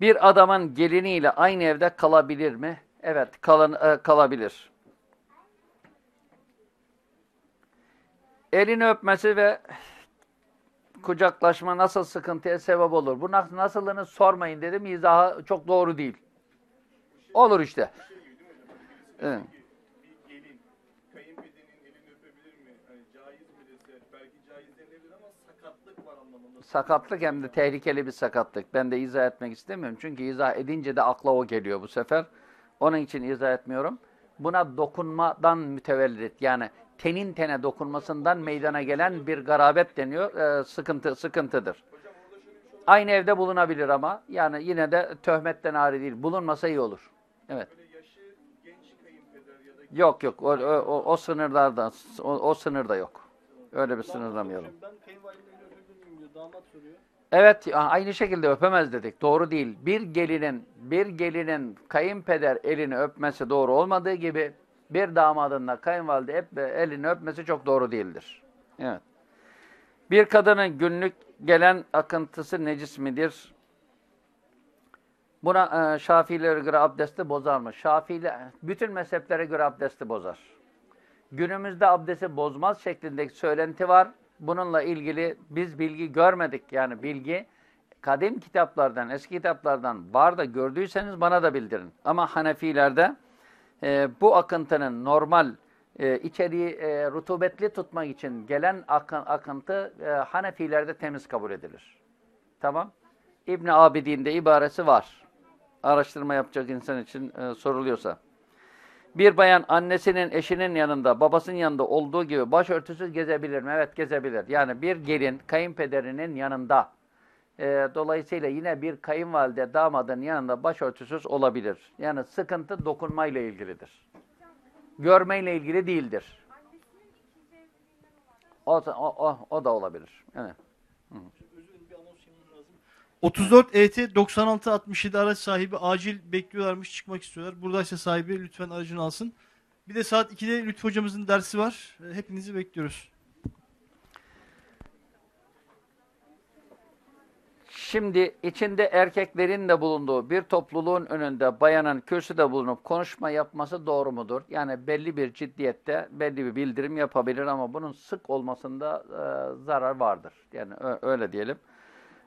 Bir adamın geliniyle aynı evde kalabilir mi? Evet, kalın, e, kalabilir. Elini öpmesi ve kucaklaşma nasıl sıkıntıya sebep olur? Bu nas- nasılını sormayın dedim. İzahı çok doğru değil. Olur işte. Evet. bir gelin kayınpederinin elini öpebilir mi? Hani caiz mi dese belki caiz denilebilir ama sakatlık var anlamında. Sakatlık hem de tehlikeli bir sakatlık. Ben de izah etmek istemiyorum. Çünkü izah edince de akla o geliyor bu sefer. Onun için izah etmiyorum. Buna dokunmadan mütevellit yani tenin tene dokunmasından meydana gelen bir garabet deniyor. Ee, sıkıntı sıkıntıdır. Aynı evde bulunabilir ama yani yine de töhmetten ari değil. Bulunmasa iyi olur. Evet. Yok yok o, o, o, o sınırlarda o, o sınırda yok. Öyle bir sınırlamayalım. Ben kayınvalidemin elini öpebilir miyim diyor. Damat soruyor. Evet, aynı şekilde öpemez dedik. Doğru değil. Bir gelinin bir gelinin kayınpeder elini öpmesi doğru olmadığı gibi bir damadın da kayınvalide hep elini öpmesi çok doğru değildir. Evet. Bir kadının günlük gelen akıntısı necis midir? Buna e, Şafiilere göre abdesti bozar mı? Şafiiler bütün mezheplere göre abdesti bozar. Günümüzde abdesti bozmaz şeklindeki söylenti var. Bununla ilgili biz bilgi görmedik. Yani bilgi kadim kitaplardan, eski kitaplardan var da gördüyseniz bana da bildirin. Ama Hanefilerde e, bu akıntının normal e, içeriği e, rutubetli tutmak için gelen akın, akıntı e, Hanefilerde temiz kabul edilir. Tamam. İbn Abidin'de ibaresi var. Araştırma yapacak insan için e, soruluyorsa. Bir bayan annesinin, eşinin yanında, babasının yanında olduğu gibi başörtüsüz gezebilir mi? Evet gezebilir. Yani bir gelin kayınpederinin yanında. E, dolayısıyla yine bir kayınvalide damadın yanında başörtüsüz olabilir. Yani sıkıntı dokunmayla ilgilidir. Görmeyle ilgili değildir. O, o, o, o da olabilir. Evet. Dilerim bir anons yapmam lazım. 34 ET 96 67 araç sahibi acil bekliyorlarmış çıkmak istiyorlar. Buradaysa sahibi lütfen aracını alsın. Bir de saat 2'de Lütfü hocamızın dersi var. E, Hepinizi bekliyoruz. Şimdi içinde erkeklerin de bulunduğu bir topluluğun önünde bayanın kürsüde bulunup konuşma yapması doğru mudur? Yani belli bir ciddiyette belli bir bildirim yapabilir ama bunun sık olmasında e, zarar vardır. Yani öyle diyelim.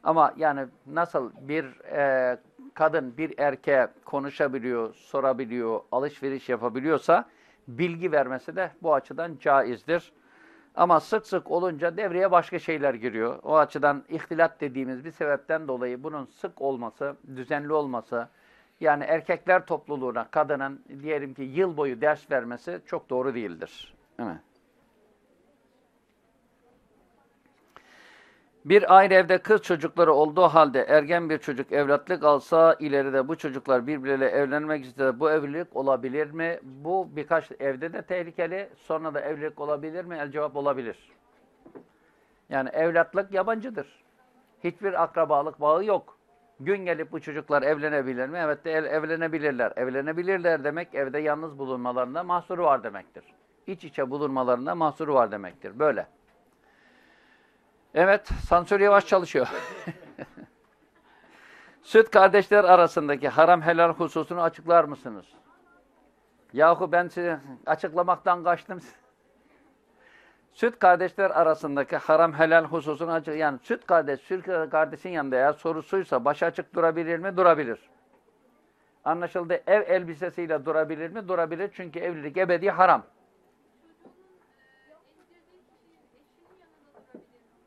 Ama yani nasıl bir e, kadın bir erkeğe konuşabiliyor, sorabiliyor, alışveriş yapabiliyorsa bilgi vermesi de bu açıdan caizdir. Ama sık sık olunca devreye başka şeyler giriyor. O açıdan ihtilat dediğimiz bir sebepten dolayı bunun sık olması, düzenli olması, yani erkekler topluluğuna kadının diyelim ki yıl boyu ders vermesi çok doğru değildir. Evet. Bir aile evde kız çocukları olduğu halde ergen bir çocuk evlatlık alsa ileride bu çocuklar birbirleriyle evlenmek ister. Bu evlilik olabilir mi? Bu birkaç evde de tehlikeli. Sonra da evlilik olabilir mi? El cevap olabilir. Yani evlatlık yabancıdır. Hiçbir akrabalık bağı yok. Gün gelip bu çocuklar evlenebilir mi? Evet de ev- evlenebilirler. Evlenebilirler demek evde yalnız bulunmalarında mahsuru var demektir. İç içe bulunmalarında mahsuru var demektir. Böyle. Evet, sansür yavaş çalışıyor. Süt kardeşler arasındaki haram helal hususunu açıklar mısınız? Yahu ben size açıklamaktan kaçtım. Süt kardeşler arasındaki haram helal hususunu açık yani süt kardeş, süt kardeşin yanında eğer sorusuysa başı açık durabilir mi? Durabilir. Anlaşıldı. Ev elbisesiyle durabilir mi? Durabilir. Çünkü evlilik ebedi haram.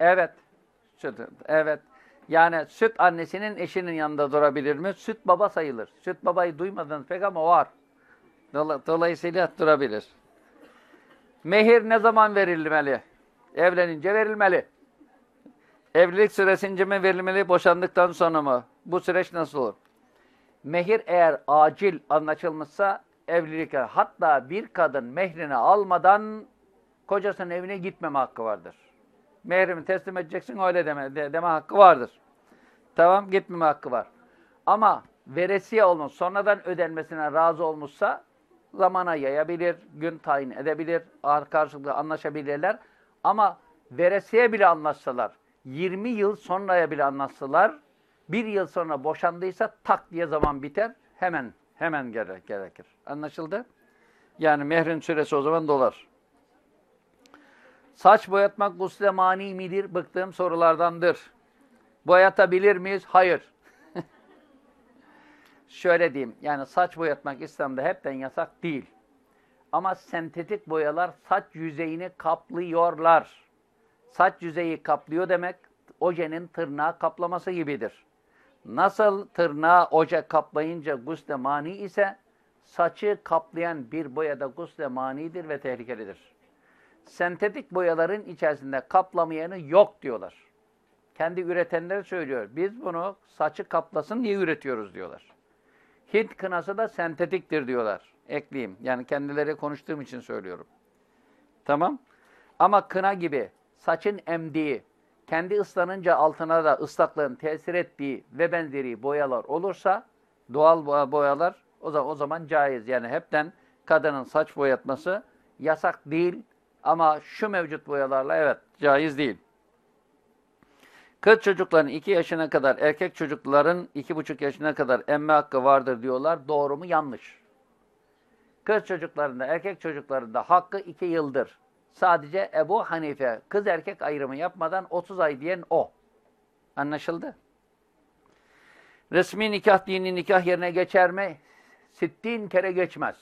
Evet. Süt, evet. Yani süt annesinin eşinin yanında durabilir mi? Süt baba sayılır. Süt babayı duymadınız pek ama var. Dola- Dolayısıyla durabilir. Mehir ne zaman verilmeli? Evlenince verilmeli. Evlilik süresince mi verilmeli, boşandıktan sonra mı? Bu süreç nasıl olur? Mehir eğer acil anlaşılmışsa evlilik hatta bir kadın mehrini almadan kocasının evine gitmeme hakkı vardır. Mehrimi teslim edeceksin öyle deme, de- deme hakkı vardır. Tamam gitmeme hakkı var. Ama veresiye olmuş, sonradan ödenmesine razı olmuşsa zamana yayabilir, gün tayin edebilir, ar- karşılıklı anlaşabilirler. Ama veresiye bile anlaşsalar, 20 yıl sonraya bile anlaşsalar, bir yıl sonra boşandıysa tak diye zaman biter, hemen hemen gere- gerekir. Anlaşıldı? Yani mehrin süresi o zaman dolar. Saç boyatmak gusle mani midir? Bıktığım sorulardandır. Boyatabilir miyiz? Hayır. Şöyle diyeyim, yani saç boyatmak İslam'da hepten yasak değil. Ama sentetik boyalar saç yüzeyini kaplıyorlar. Saç yüzeyi kaplıyor demek, ojenin tırnağı kaplaması gibidir. Nasıl tırnağı oje kaplayınca gusle mani ise, saçı kaplayan bir boyada gusle manidir ve tehlikelidir. Sentetik boyaların içerisinde kaplamayanı yok diyorlar. Kendi üretenler söylüyor. Biz bunu saçı kaplasın diye üretiyoruz diyorlar. Hint kınası da sentetiktir diyorlar. Ekleyeyim. Yani kendileri konuştuğum için söylüyorum. Tamam. Ama kına gibi saçın emdiği, kendi ıslanınca altına da ıslaklığın tesir ettiği ve benzeri boyalar olursa doğal boya- boyalar o zaman, o zaman caiz. Yani hepten kadının saç boyatması yasak değil ama şu mevcut boyalarla evet caiz değil. Kız çocukların 2 yaşına kadar, erkek çocukların 2,5 yaşına kadar emme hakkı vardır diyorlar. Doğru mu? Yanlış. Kız çocuklarında, erkek çocuklarında hakkı 2 yıldır. Sadece Ebu Hanife kız erkek ayrımı yapmadan 30 ay diyen o. Anlaşıldı? Resmi nikah dini nikah yerine geçer mi? Sittin kere geçmez.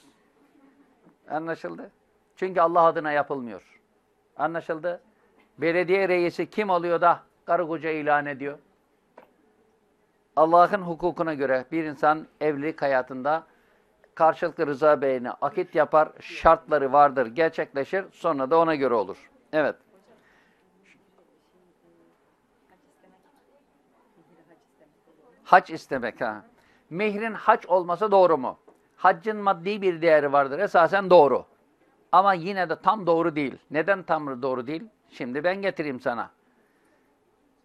Anlaşıldı? Çünkü Allah adına yapılmıyor. Anlaşıldı? Belediye reisi kim oluyor da karı koca ilan ediyor? Allah'ın hukukuna göre bir insan evlilik hayatında karşılıklı rıza beyine akit yapar, şartları vardır, gerçekleşir, sonra da ona göre olur. Evet. Hac istemek ha. Mehrin hac olması doğru mu? Haccın maddi bir değeri vardır. Esasen doğru. Ama yine de tam doğru değil. Neden tam doğru değil? Şimdi ben getireyim sana.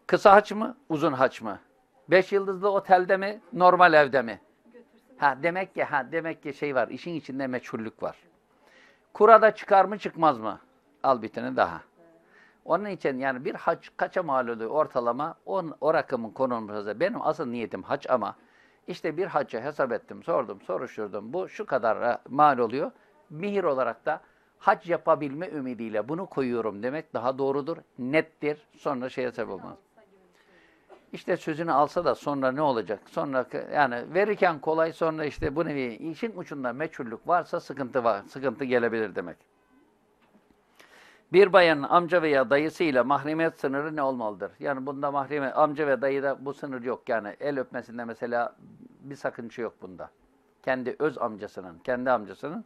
Kısa haç mı, uzun haç mı? Beş yıldızlı otelde mi, normal evde mi? Ha demek ki ha demek ki şey var. işin içinde meçhullük var. Kurada çıkar mı, çıkmaz mı? Al bir tane daha. Onun için yani bir hac kaça mal oluyor ortalama? O, o rakamın konulması. Benim asıl niyetim hac ama işte bir hacca hesap ettim, sordum, soruşturdum. Bu şu kadar mal oluyor. Mihir olarak da hac yapabilme ümidiyle bunu koyuyorum demek daha doğrudur, nettir. Sonra şeye sebep olmaz. İşte sözünü alsa da sonra ne olacak? Sonra yani verirken kolay sonra işte bu nevi işin ucunda meçhullük varsa sıkıntı var. Sıkıntı gelebilir demek. Bir bayanın amca veya dayısıyla mahremiyet sınırı ne olmalıdır? Yani bunda mahremiyet, amca ve dayıda bu sınır yok. Yani el öpmesinde mesela bir sakınca yok bunda. Kendi öz amcasının, kendi amcasının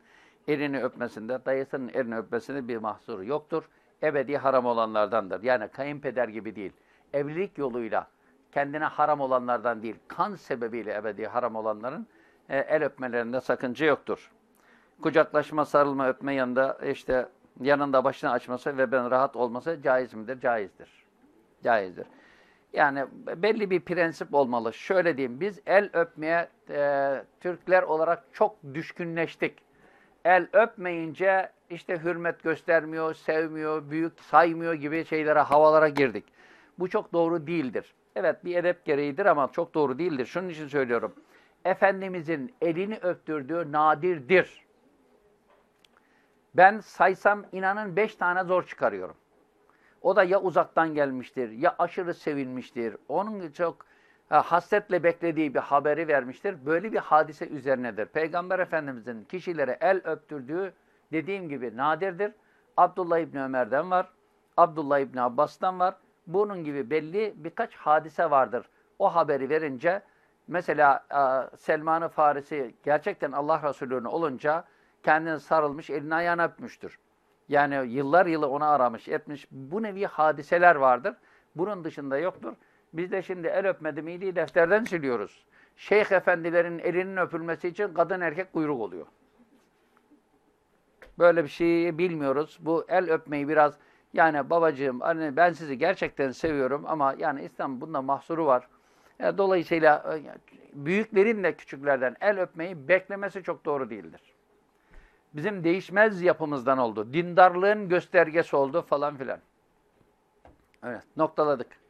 elini öpmesinde, dayısının elini öpmesinde bir mahsuru yoktur. Ebedi haram olanlardandır. Yani kayınpeder gibi değil. Evlilik yoluyla kendine haram olanlardan değil, kan sebebiyle ebedi haram olanların e, el öpmelerinde sakınca yoktur. Kucaklaşma, sarılma, öpme yanında işte yanında başını açması ve ben rahat olması caiz midir? Caizdir. Caizdir. Yani belli bir prensip olmalı. Şöyle diyeyim, biz el öpmeye e, Türkler olarak çok düşkünleştik. El öpmeyince işte hürmet göstermiyor, sevmiyor, büyük saymıyor gibi şeylere, havalara girdik. Bu çok doğru değildir. Evet bir edep gereğidir ama çok doğru değildir. Şunun için söylüyorum. Efendimizin elini öptürdüğü nadirdir. Ben saysam inanın beş tane zor çıkarıyorum. O da ya uzaktan gelmiştir, ya aşırı sevilmiştir. Onun çok hasretle beklediği bir haberi vermiştir. Böyle bir hadise üzerinedir. Peygamber Efendimizin kişilere el öptürdüğü dediğim gibi nadirdir. Abdullah İbni Ömer'den var, Abdullah İbni Abbas'tan var. Bunun gibi belli birkaç hadise vardır. O haberi verince mesela e, Selman-ı Farisi gerçekten Allah Resulü'nün olunca kendini sarılmış, elini ayağını öpmüştür. Yani yıllar yılı onu aramış, etmiş. Bu nevi hadiseler vardır. Bunun dışında yoktur. Biz de şimdi el öpmedi milli defterden siliyoruz. Şeyh efendilerin elinin öpülmesi için kadın erkek kuyruk oluyor. Böyle bir şeyi bilmiyoruz. Bu el öpmeyi biraz yani babacığım anne ben sizi gerçekten seviyorum ama yani İslam bunda mahsuru var. E, Dolayısıyla e, büyüklerin de küçüklerden el öpmeyi beklemesi çok doğru değildir. Bizim değişmez yapımızdan oldu. Dindarlığın göstergesi oldu falan filan. Evet, noktaladık.